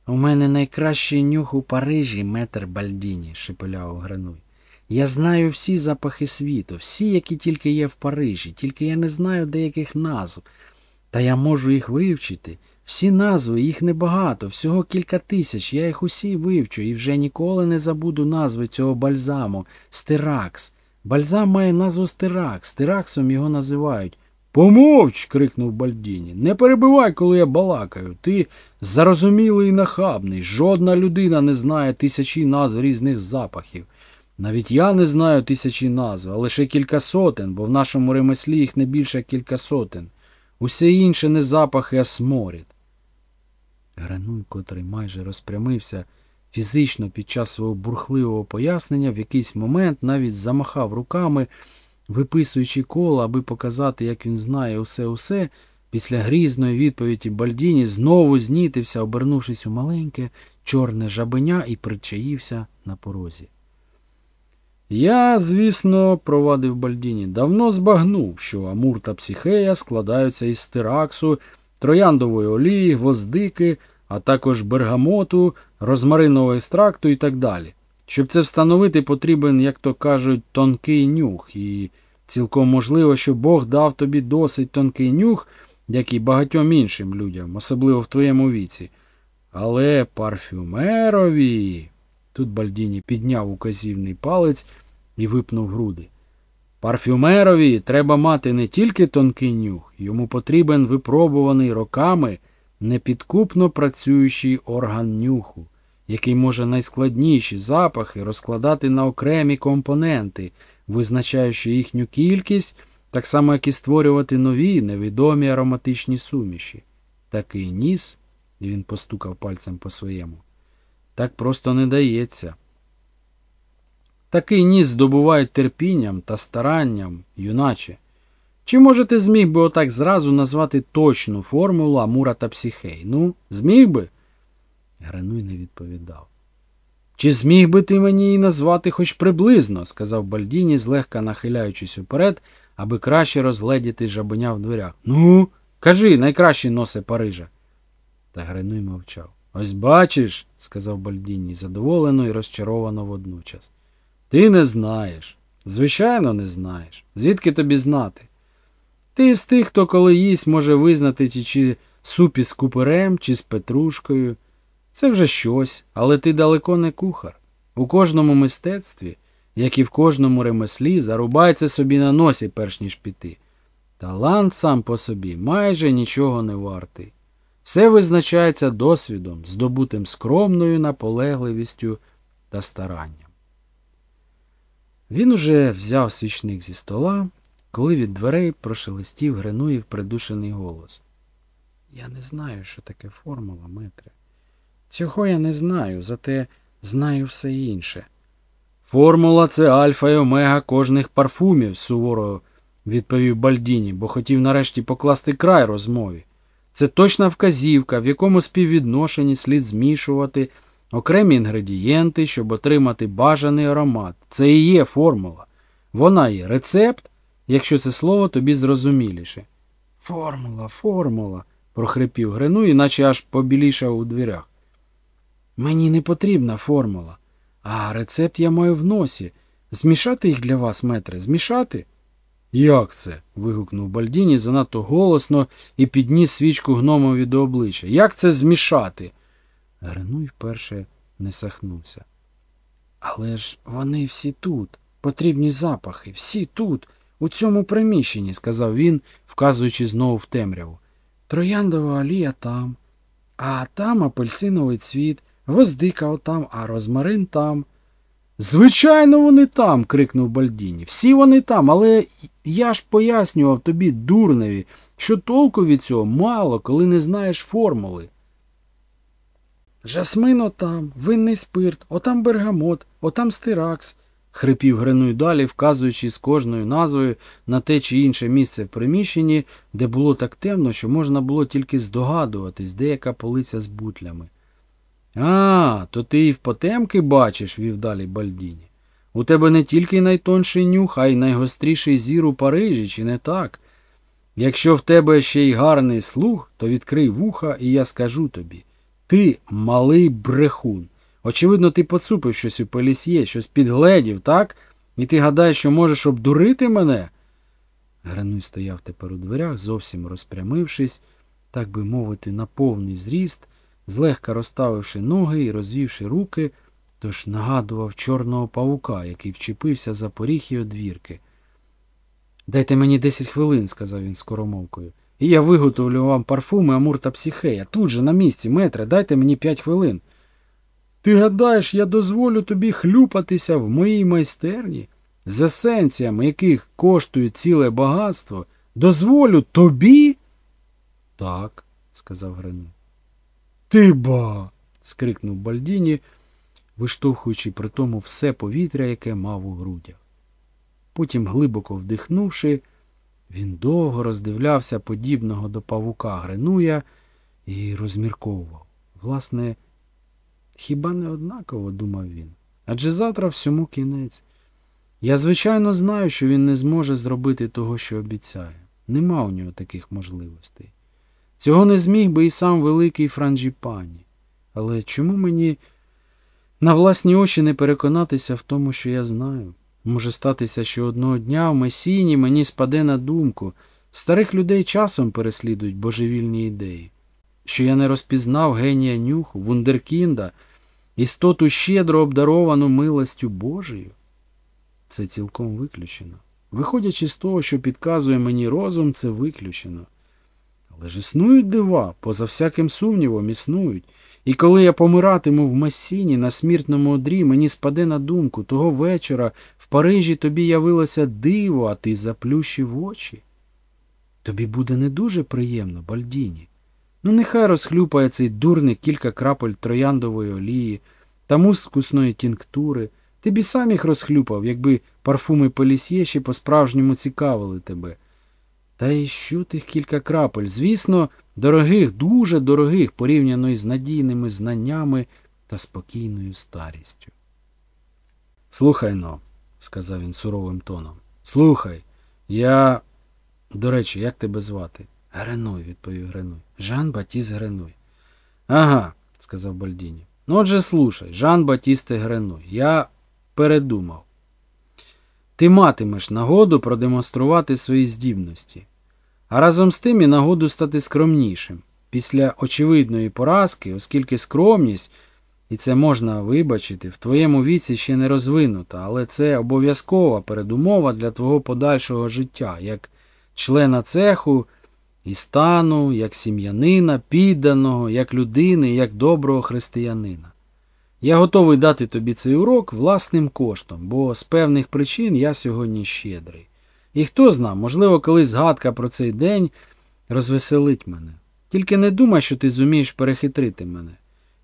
У мене найкращий нюх у Парижі, метр Бальдіні, шепеляв Гринуй. Я знаю всі запахи світу, всі, які тільки є в Парижі, тільки я не знаю деяких назв. Та я можу їх вивчити. Всі назви, їх небагато, всього кілька тисяч. Я їх усі вивчу і вже ніколи не забуду назви цього бальзаму Стиракс. Бальзам має назву Стиракс. Стираксом його називають. Помовч. крикнув Бальдіні. Не перебивай, коли я балакаю. Ти зарозумілий і нахабний. Жодна людина не знає тисячі назв різних запахів. Навіть я не знаю тисячі назв, а лише кілька сотень, бо в нашому ремеслі їх не більше кілька сотень. Усе інше не запахи, а сморід. Грануй, котрий майже розпрямився фізично під час свого бурхливого пояснення, в якийсь момент навіть замахав руками, виписуючи коло, аби показати, як він знає усе усе, після грізної відповіді Бальдіні знову знітився, обернувшись у маленьке чорне жабеня і причаївся на порозі. Я, звісно, провадив Бальдіні, давно збагнув, що Амур та Психея складаються із стираксу, трояндової олії, гвоздики, а також бергамоту, розмаринового екстракту і так далі. Щоб це встановити, потрібен, як то кажуть, тонкий нюх, і цілком можливо, що Бог дав тобі досить тонкий нюх, як і багатьом іншим людям, особливо в твоєму віці. Але парфюмерові. Тут Бальдіні підняв указівний палець і випнув груди. Парфюмерові треба мати не тільки тонкий нюх, йому потрібен випробуваний роками непідкупно працюючий орган нюху, який може найскладніші запахи розкладати на окремі компоненти, визначаючи їхню кількість, так само, як і створювати нові невідомі ароматичні суміші. Такий ніс, і він постукав пальцем по своєму, так просто не дається. Такий ніс здобувають терпінням та старанням, юначе. Чи може ти зміг би отак зразу назвати точну формулу Амура та Психей? Ну, зміг би? Грануй не відповідав. Чи зміг би ти мені її назвати хоч приблизно? сказав Бальдіні, злегка нахиляючись уперед, аби краще розгледіти жабеня в дверях. Ну, кажи, найкращий носи Парижа. Та Грануй мовчав. Ось бачиш, сказав Бальдіні, задоволено і розчаровано водночас. Ти не знаєш. Звичайно, не знаєш. Звідки тобі знати? Ти з тих, хто коли їсть, може визнати чи суп із куперем, чи з петрушкою. Це вже щось, але ти далеко не кухар. У кожному мистецтві, як і в кожному ремеслі, зарубається собі на носі, перш ніж піти. Талант сам по собі майже нічого не вартий. Все визначається досвідом, здобутим скромною наполегливістю та старанням. Він уже взяв свічник зі стола, коли від дверей прошелестів Гринуїв придушений голос. Я не знаю, що таке формула, метре. Цього я не знаю, зате знаю все інше. Формула це альфа і омега кожних парфумів, суворо відповів Бальдіні, бо хотів нарешті покласти край розмові. Це точна вказівка, в якому співвідношенні слід змішувати окремі інгредієнти, щоб отримати бажаний аромат. Це і є формула. Вона є рецепт, якщо це слово тобі зрозуміліше. Формула, формула, прохрипів Грину, іначе аж побілішав у дверях. Мені не потрібна формула, а рецепт я маю в носі. Змішати їх для вас, метре, змішати? Як це? вигукнув Бальдіні занадто голосно і підніс свічку гномові до обличчя. Як це змішати? Гринуй вперше не сахнувся. Але ж вони всі тут, потрібні запахи, всі тут, у цьому приміщенні, сказав він, вказуючи знову в темряву. Трояндова олія там, а там апельсиновий цвіт, гвоздика отам, а розмарин там. Звичайно, вони там. крикнув Бальдіні. Всі вони там, але я ж пояснював тобі, дурневі, що толку від цього мало, коли не знаєш формули. Жасмин отам, винний спирт, отам бергамот, отам стиракс, хрипів Гринуй далі, вказуючи з кожною назвою на те чи інше місце в приміщенні, де було так темно, що можна було тільки здогадуватись, де яка полиця з бутлями. А, то ти і в потемки бачиш, вів далі Бальдіні. У тебе не тільки найтонший нюх, а й найгостріший зір у Парижі, чи не так? Якщо в тебе ще й гарний слух, то відкрий вуха, і я скажу тобі. Ти малий брехун. Очевидно, ти поцупив щось у пелісьє, щось підгледів, так? І ти гадаєш, що можеш обдурити мене? Грануй стояв тепер у дверях, зовсім розпрямившись, так би мовити, на повний зріст, злегка розставивши ноги і розвівши руки, тож нагадував чорного павука, який вчепився за поріг і одвірки. Дайте мені десять хвилин, сказав він скоромовкою. І я виготовлю вам парфуми Амур та Психея. Тут же на місці, метре, дайте мені п'ять хвилин. Ти гадаєш, я дозволю тобі хлюпатися в моїй майстерні, з есенціями яких коштує ціле багатство? Дозволю тобі? Так, сказав Грину. Ти ба. скрикнув Бальдіні, виштовхуючи при тому все повітря, яке мав у грудях. Потім, глибоко вдихнувши, він довго роздивлявся подібного до павука Гренуя і розмірковував. Власне, хіба не однаково, думав він. Адже завтра всьому кінець. Я, звичайно, знаю, що він не зможе зробити того, що обіцяє. Нема у нього таких можливостей. Цього не зміг би і сам великий Франджіпані. Але чому мені на власні очі не переконатися в тому, що я знаю? Може статися, що одного дня в Месіні мені спаде на думку. Старих людей часом переслідують божевільні ідеї, що я не розпізнав генія нюху, вундеркінда, істоту щедро обдаровану милостю Божою. Це цілком виключено. Виходячи з того, що підказує мені розум, це виключено. Але ж існують дива, поза всяким сумнівом, існують. І коли я помиратиму в Месіні на смертному одрі, мені спаде на думку, того вечора в Парижі тобі явилося диво, а ти заплющив очі. Тобі буде не дуже приємно, Бальдіні. Ну, нехай розхлюпає цей дурник кілька крапель трояндової олії та мускусної тінктури. Ти б сам їх розхлюпав, якби парфуми Пелісьє ще по-справжньому цікавили тебе. Та й що тих кілька крапель? Звісно, дорогих, дуже дорогих, порівняно із надійними знаннями та спокійною старістю. Слухай но, сказав він суровим тоном. Слухай, я. До речі, як тебе звати? Гренуй, відповів Гренуй. Жан Батіс Гренуй. Ага, сказав Бальдіні. Ну отже, слушай, Жан Батісте Гренуй. Я передумав. Ти матимеш нагоду продемонструвати свої здібності, а разом з тим і нагоду стати скромнішим. Після очевидної поразки, оскільки скромність, і це можна вибачити, в твоєму віці ще не розвинута, але це обов'язкова передумова для твого подальшого життя, як члена цеху і стану, як сім'янина, підданого, як людини, як доброго християнина. Я готовий дати тобі цей урок власним коштом, бо з певних причин я сьогодні щедрий. І хто зна, можливо, колись згадка про цей день розвеселить мене. Тільки не думай, що ти зумієш перехитрити мене.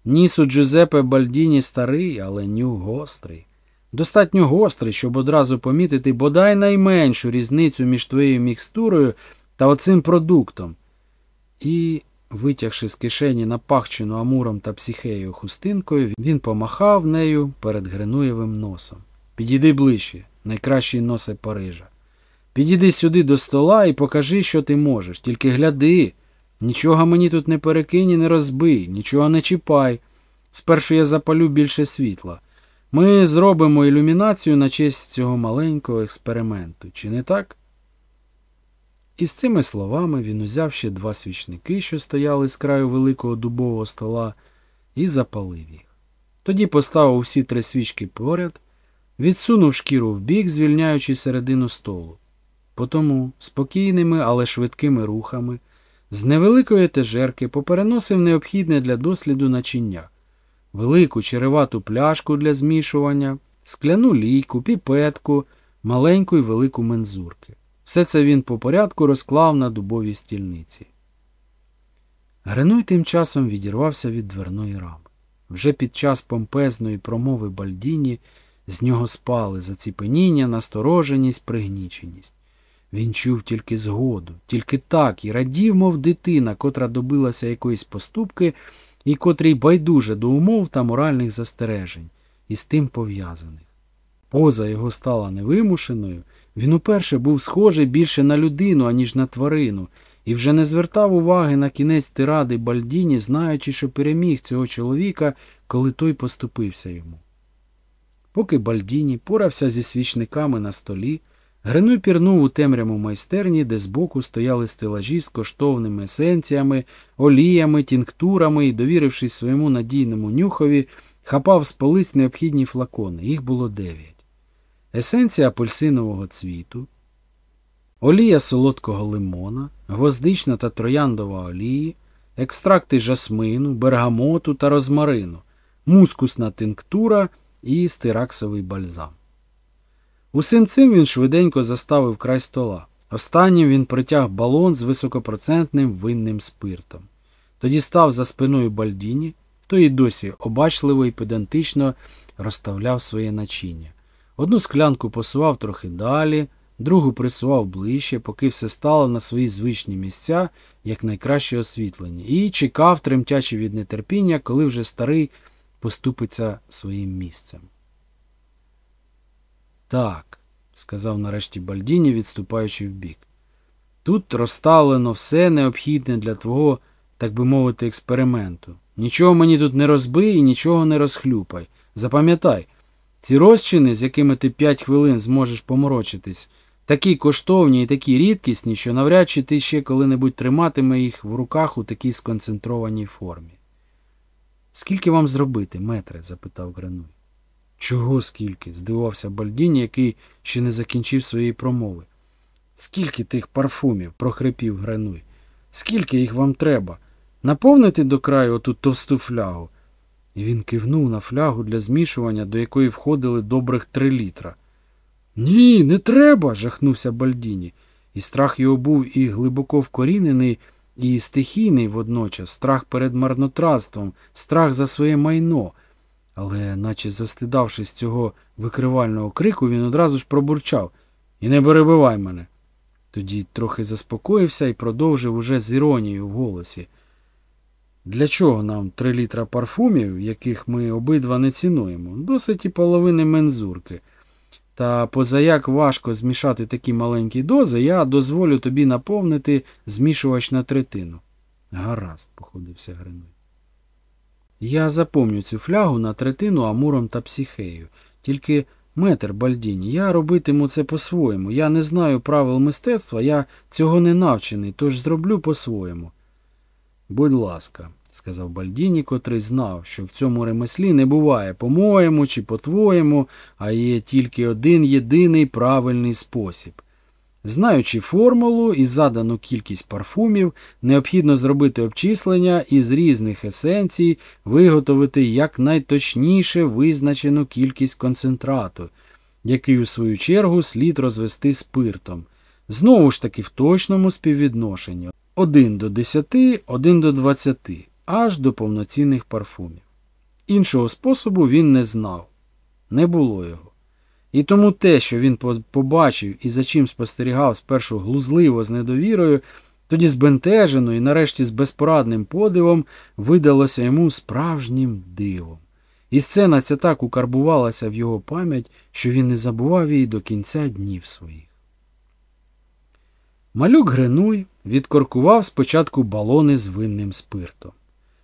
Ніс у Джузепе Бальдіні старий, але нюх гострий. Достатньо гострий, щоб одразу помітити бодай найменшу різницю між твоєю мікстурою та оцим продуктом. І Витягши з кишені напахчену амуром та психеєю хустинкою, він помахав нею перед Гринуєвим носом. Підійди ближче, найкращий носе Парижа. Підійди сюди до стола і покажи, що ти можеш. Тільки гляди. Нічого мені тут не перекинь і не розбий, нічого не чіпай. Спершу я запалю більше світла. Ми зробимо ілюмінацію на честь цього маленького експерименту, чи не так? І з цими словами він узяв ще два свічники, що стояли з краю великого дубового стола, і запалив їх. Тоді поставив всі три свічки поряд, відсунув шкіру вбік, звільняючи середину столу. Потому спокійними, але швидкими рухами, з невеликої тежерки попереносив необхідне для досліду начиння, велику черевату пляшку для змішування, скляну лійку, піпетку, маленьку і велику мензурки. Все це він по порядку розклав на дубовій стільниці. Гринуй тим часом відірвався від дверної рами. Вже під час помпезної промови Бальдіні з нього спали заціпеніння, настороженість, пригніченість. Він чув тільки згоду, тільки так і радів, мов дитина, котра добилася якоїсь поступки і котрий байдуже до умов та моральних застережень, і з тим пов'язаних. Поза його стала невимушеною, він уперше був схожий більше на людину, аніж на тварину, і вже не звертав уваги на кінець тиради Бальдіні, знаючи, що переміг цього чоловіка, коли той поступився йому. Поки Бальдіні порався зі свічниками на столі, Гринуй пірнув у темряву майстерні, де збоку стояли стелажі з коштовними есенціями, оліями, тінктурами і, довірившись своєму надійному нюхові, хапав з полиць необхідні флакони. Їх було дев'ять. Есенція апельсинового цвіту, олія солодкого лимона, гвоздична та трояндова олії, екстракти жасмину, бергамоту та розмарину, мускусна тинктура і стираксовий бальзам. Усім цим він швиденько заставив край стола. Останнім він притяг балон з високопроцентним винним спиртом. Тоді став за спиною Бальдіні, той і досі обачливо і педантично розставляв своє начиння. Одну склянку посував трохи далі, другу присував ближче, поки все стало на свої звичні місця, як найкраще освітлені, і чекав, тремтячи від нетерпіння, коли вже старий поступиться своїм місцем. Так, сказав нарешті Бальдіні, відступаючи вбік. Тут розставлено все необхідне для твого, так би мовити, експерименту. Нічого мені тут не розбий і нічого не розхлюпай. Запам'ятай, ці розчини, з якими ти п'ять хвилин зможеш поморочитись, такі коштовні і такі рідкісні, що навряд чи ти ще коли-небудь триматиме їх в руках у такій сконцентрованій формі. Скільки вам зробити, метре? запитав Гренуй. Чого скільки? здивувався Бальдіні, який ще не закінчив своєї промови. Скільки тих парфумів? прохрипів Гренуй. Скільки їх вам треба? Наповнити до краю оту товсту флягу. І він кивнув на флягу для змішування, до якої входили добрих три літра. Ні, не треба. жахнувся Бальдіні. І страх його був і глибоко вкорінений, і стихійний водночас, страх перед марнотратством, страх за своє майно. Але, наче застидавшись цього викривального крику, він одразу ж пробурчав І не перебивай мене. Тоді трохи заспокоївся і продовжив уже з іронією в голосі. Для чого нам три літра парфумів, яких ми обидва не цінуємо? Досить і половини мензурки. Та позаяк важко змішати такі маленькі дози, я дозволю тобі наповнити змішувач на третину. Гаразд, походився Гринуй. Я запомню цю флягу на третину амуром та психею. Тільки метр Бальдіні, я робитиму це по-своєму. Я не знаю правил мистецтва, я цього не навчений, тож зроблю по-своєму. Будь ласка, сказав Бальдіні, котрий знав, що в цьому ремеслі не буває по-моєму чи по-твоєму, а є тільки один єдиний правильний спосіб. Знаючи формулу і задану кількість парфумів, необхідно зробити обчислення і з різних есенцій виготовити якнайточніше визначену кількість концентрату, який у свою чергу слід розвести спиртом. Знову ж таки в точному співвідношенні 1 до 10, 1 до 20, аж до повноцінних парфумів. Іншого способу він не знав, не було його. І тому те, що він побачив і за чим спостерігав спершу глузливо з недовірою, тоді збентежено і нарешті з безпорадним подивом видалося йому справжнім дивом. І сцена ця так укарбувалася в його пам'ять, що він не забував її до кінця днів своїх. Малюк Гренуй відкоркував спочатку балони з винним спиртом.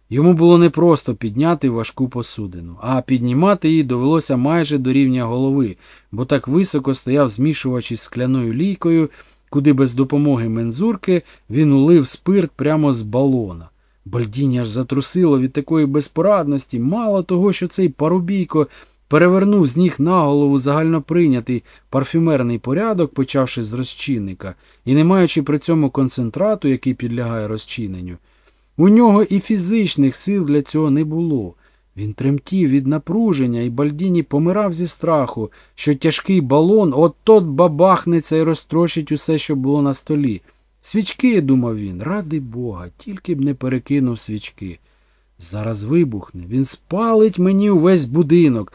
Йому було непросто підняти важку посудину, а піднімати її довелося майже до рівня голови, бо так високо стояв змішувач із скляною лійкою, куди без допомоги мензурки він улив спирт прямо з балона. Бальдіні аж затрусило від такої безпорадності, мало того, що цей парубійко перевернув з ніг на голову загальноприйнятий парфюмерний порядок, почавши з розчинника, і не маючи при цьому концентрату, який підлягає розчиненню. У нього і фізичних сил для цього не було. Він тремтів від напруження, і Бальдіні помирав зі страху, що тяжкий балон от-от бабахнеться і розтрощить усе, що було на столі. Свічки, думав він, ради Бога, тільки б не перекинув свічки. Зараз вибухне, він спалить мені увесь будинок.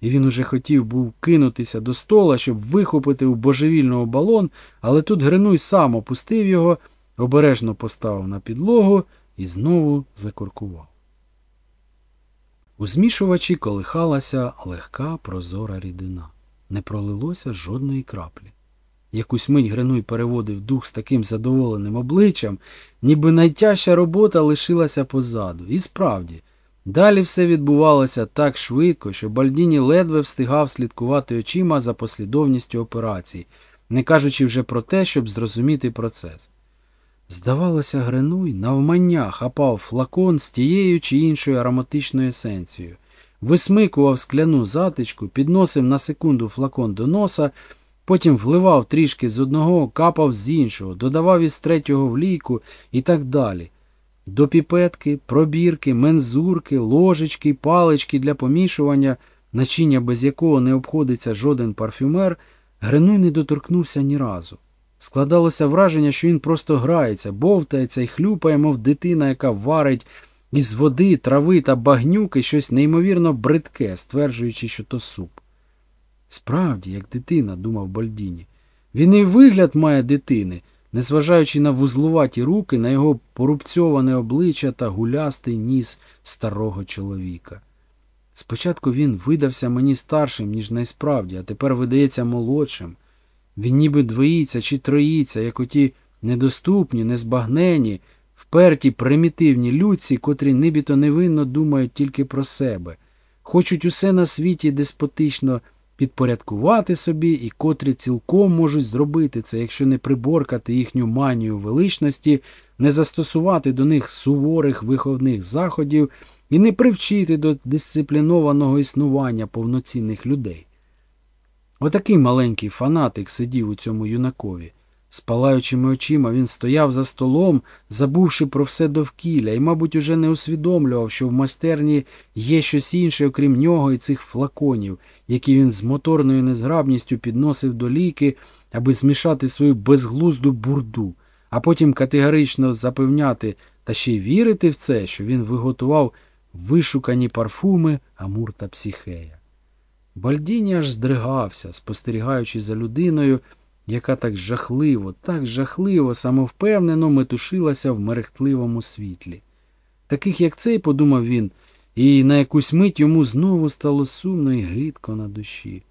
І він уже хотів був кинутися до стола, щоб вихопити у божевільного балон, але тут Гринуй сам опустив його, обережно поставив на підлогу і знову закуркував. У змішувачі колихалася легка прозора рідина. Не пролилося жодної краплі. Якусь мить Гринуй переводив дух з таким задоволеним обличчям, ніби найтяжча робота лишилася позаду. І справді, далі все відбувалося так швидко, що Бальдіні ледве встигав слідкувати очима за послідовністю операцій, не кажучи вже про те, щоб зрозуміти процес. Здавалося, Гринуй навмання хапав флакон з тією чи іншою ароматичною есенцією, висмикував скляну затичку, підносив на секунду флакон до носа, потім вливав трішки з одного, капав з іншого, додавав із третього в лійку і так далі. До піпетки, пробірки, мензурки, ложечки, палички для помішування, начиння без якого не обходиться жоден парфюмер, Гринуй не доторкнувся ні разу. Складалося враження, що він просто грається, бовтається і хлюпає, мов дитина, яка варить із води, трави та багнюки щось неймовірно бридке, стверджуючи, що то суп. Справді, як дитина, думав Бальдіні. Він і вигляд має дитини, незважаючи на вузлуваті руки, на його порубцьоване обличчя та гулястий ніс старого чоловіка. Спочатку він видався мені старшим, ніж найсправді, а тепер видається молодшим. Він ніби двоїться чи троїться, як оті недоступні, незбагнені, вперті примітивні людці, котрі нібито невинно думають тільки про себе, хочуть усе на світі деспотично підпорядкувати собі і котрі цілком можуть зробити це, якщо не приборкати їхню манію величності, не застосувати до них суворих виховних заходів і не привчити до дисциплінованого існування повноцінних людей. Отакий маленький фанатик сидів у цьому юнакові. З палаючими очима він стояв за столом, забувши про все довкілля, і, мабуть, уже не усвідомлював, що в майстерні є щось інше, окрім нього і цих флаконів, які він з моторною незграбністю підносив до ліки, аби змішати свою безглузду бурду, а потім категорично запевняти та ще й вірити в це, що він виготував вишукані парфуми Амур та Психея. Бальдіні аж здригався, спостерігаючи за людиною, яка так жахливо, так жахливо, самовпевнено метушилася в мерехтливому світлі. Таких, як цей, подумав він, і на якусь мить йому знову стало сумно і гидко на душі,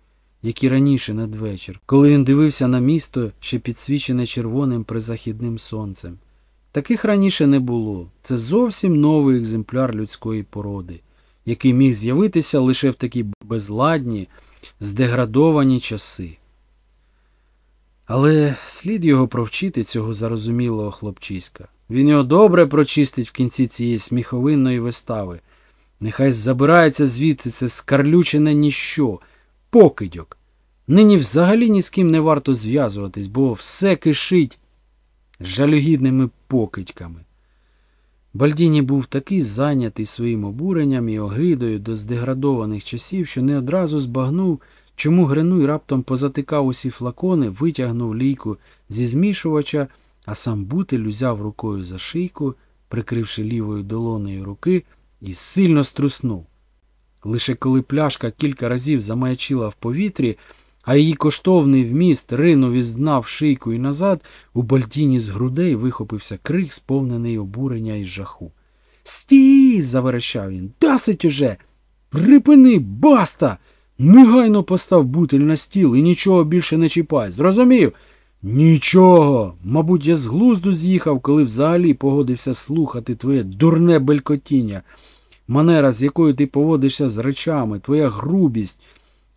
як і раніше надвечір, коли він дивився на місто, ще підсвічене червоним призахідним сонцем. Таких раніше не було. Це зовсім новий екземпляр людської породи, який міг з'явитися лише в такі безладні, здеградовані часи. Але слід його провчити цього зарозумілого хлопчиська. Він його добре прочистить в кінці цієї сміховинної вистави. Нехай забирається звідси це скарлючене ніщо, покидьок. Нині взагалі ні з ким не варто зв'язуватись, бо все кишить жалюгідними покидьками. Бальдіні був такий зайнятий своїм обуренням і огидою до здеградованих часів, що не одразу збагнув, чому Гринуй раптом позатикав усі флакони, витягнув лійку зі змішувача, а сам бутель узяв рукою за шийку, прикривши лівою долонею руки, і сильно струснув. Лише коли пляшка кілька разів замаячила в повітрі, а її коштовний вміст ринув із дна в шийку і назад, у Бальдіні з грудей вихопився крик, сповнений обурення і жаху. Стій. заверещав він. Досить уже. Припини, баста. Негайно постав бутиль на стіл і нічого більше не чіпай. Зрозумів? Нічого. Мабуть, я з глузду з'їхав, коли взагалі погодився слухати твоє дурне белькотіння, манера, з якою ти поводишся з речами, твоя грубість,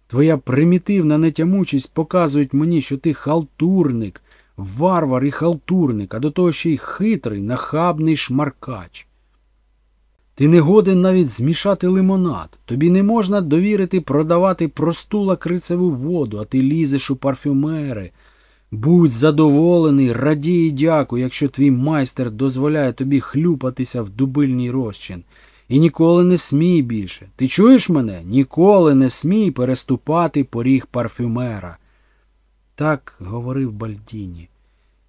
твоя примітивна нетямучість показують мені, що ти халтурник, варвар і халтурник, а до того ще й хитрий, нахабний шмаркач. Ти не годен навіть змішати лимонад. Тобі не можна довірити продавати просту лакрицеву воду, а ти лізеш у парфюмери. Будь задоволений, радій і дякуй, якщо твій майстер дозволяє тобі хлюпатися в дубильний розчин. І ніколи не смій більше. Ти чуєш мене? Ніколи не смій переступати поріг парфюмера. Так говорив Бальдіні.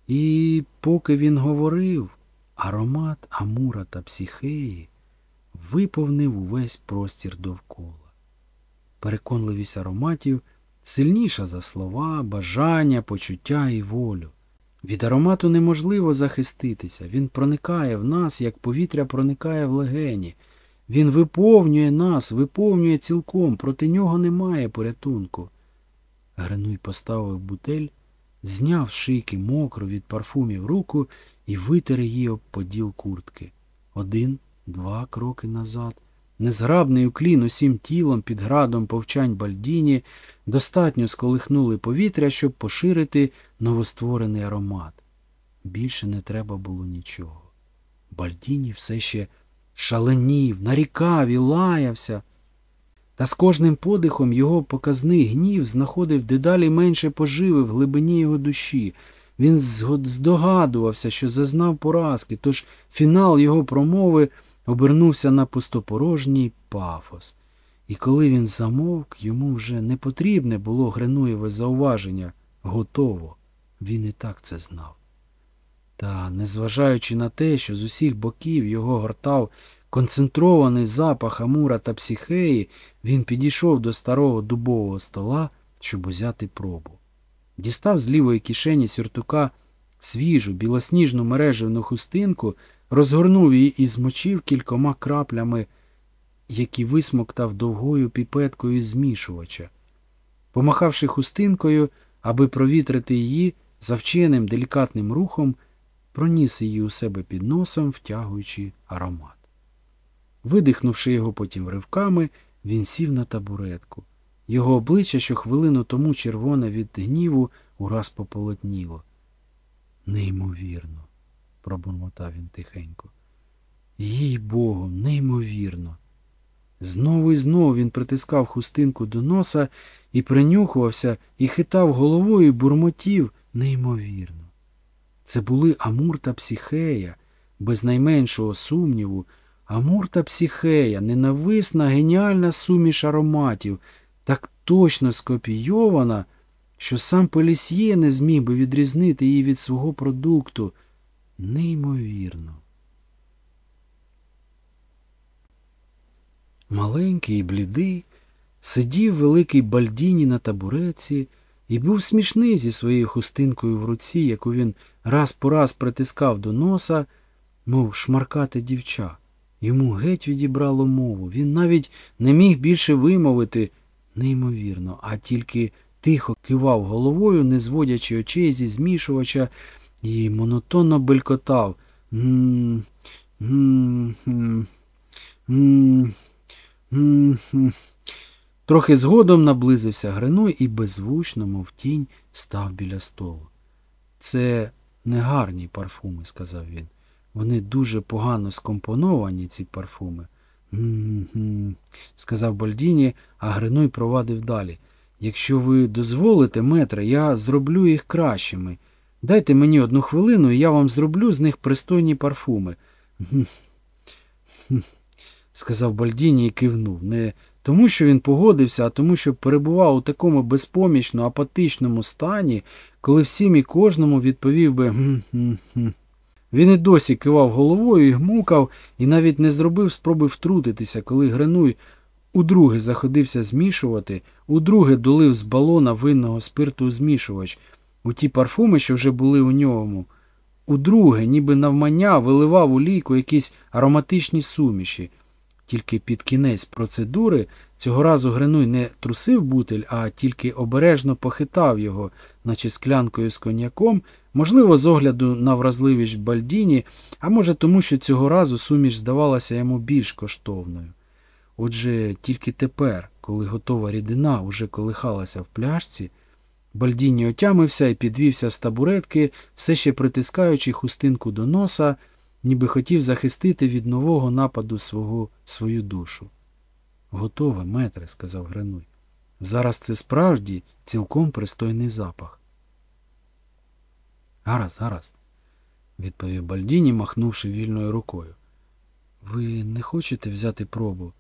І поки він говорив, аромат Амура та психеї виповнив увесь простір довкола. Переконливість ароматів сильніша за слова, бажання, почуття і волю. Від аромату неможливо захиститися, він проникає в нас, як повітря проникає в легені. Він виповнює нас, виповнює цілком, проти нього немає порятунку. Гринуй поставив бутель, зняв шийки мокру від парфумів руку і витер її об поділ куртки. Один, два кроки назад. Незграбний уклін усім тілом під градом повчань Бальдіні достатньо сколихнули повітря, щоб поширити новостворений аромат. Більше не треба було нічого. Бальдіні все ще шаленів, нарікав і лаявся. Та з кожним подихом його показний гнів знаходив дедалі менше поживи в глибині його душі. Він здогадувався, що зазнав поразки, тож фінал його промови обернувся на пустопорожній пафос. І коли він замовк, йому вже не потрібне було Гринуєве зауваження готово. Він і так це знав. Та, незважаючи на те, що з усіх боків його гортав концентрований запах Амура та психеї, він підійшов до старого дубового стола, щоб узяти пробу. Дістав з лівої кишені сюртука свіжу, білосніжну мережевну хустинку, розгорнув її і змочив кількома краплями, які висмоктав довгою піпеткою змішувача. Помахавши хустинкою, аби провітрити її, завченим делікатним рухом, проніс її у себе під носом, втягуючи аромат. Видихнувши його потім ривками, він сів на табуретку. Його обличчя, що хвилину тому червоне від гніву, ураз пополотніло. Неймовірно, пробурмотав він тихенько. Їй Богу, неймовірно. Знову і знову він притискав хустинку до носа і принюхувався, і хитав головою бурмотів неймовірно. Це були Амур та Психея, без найменшого сумніву, Амур та Психея, ненависна, геніальна суміш ароматів, так точно скопійована, що сам Пелісьє не зміг би відрізнити її від свого продукту. Неймовірно. Маленький і блідий, сидів великий Бальдіні на табуреці і був смішний зі своєю хустинкою в руці, яку він раз по раз притискав до носа, мов шмаркати дівча. Йому геть відібрало мову. Він навіть не міг більше вимовити, неймовірно, а тільки тихо кивав головою, не зводячи очей зі змішувача, і монотонно белькотав. Трохи згодом наблизився Гриной і беззвучно, мов тінь, став біля столу. Це не гарні парфуми, сказав він. Вони дуже погано скомпоновані, ці парфуми. «М-м-м», сказав Бальдіні, а Гриной провадив далі. Якщо ви дозволите, метре, я зроблю їх кращими. Дайте мені одну хвилину, і я вам зроблю з них пристойні парфуми. сказав Бальдіні і кивнув. Не тому, що він погодився, а тому, що перебував у такому безпомічно апатичному стані, коли всім і кожному відповів би «гм-гм-гм». Він і досі кивав головою і гмукав, і навіть не зробив спроби втрутитися, коли Гринуй удруге заходився змішувати, удруге долив з балона винного спирту змішувач, у ті парфуми, що вже були у ньому. Удруге, ніби навмання, виливав у лійку якісь ароматичні суміші. Тільки під кінець процедури цього разу Гринуй не трусив бутель, а тільки обережно похитав його, наче склянкою з коньяком, можливо, з огляду на вразливість Бальдіні, а може тому, що цього разу суміш здавалася йому більш коштовною. Отже, тільки тепер, коли готова рідина уже колихалася в пляшці, Бальдіні отямився і підвівся з табуретки, все ще притискаючи хустинку до носа, ніби хотів захистити від нового нападу свого, свою душу. Готове, метре, сказав Гринуй. Зараз це справді цілком пристойний запах. Гаразд, гаразд, відповів Бальдіні, махнувши вільною рукою. Ви не хочете взяти пробу?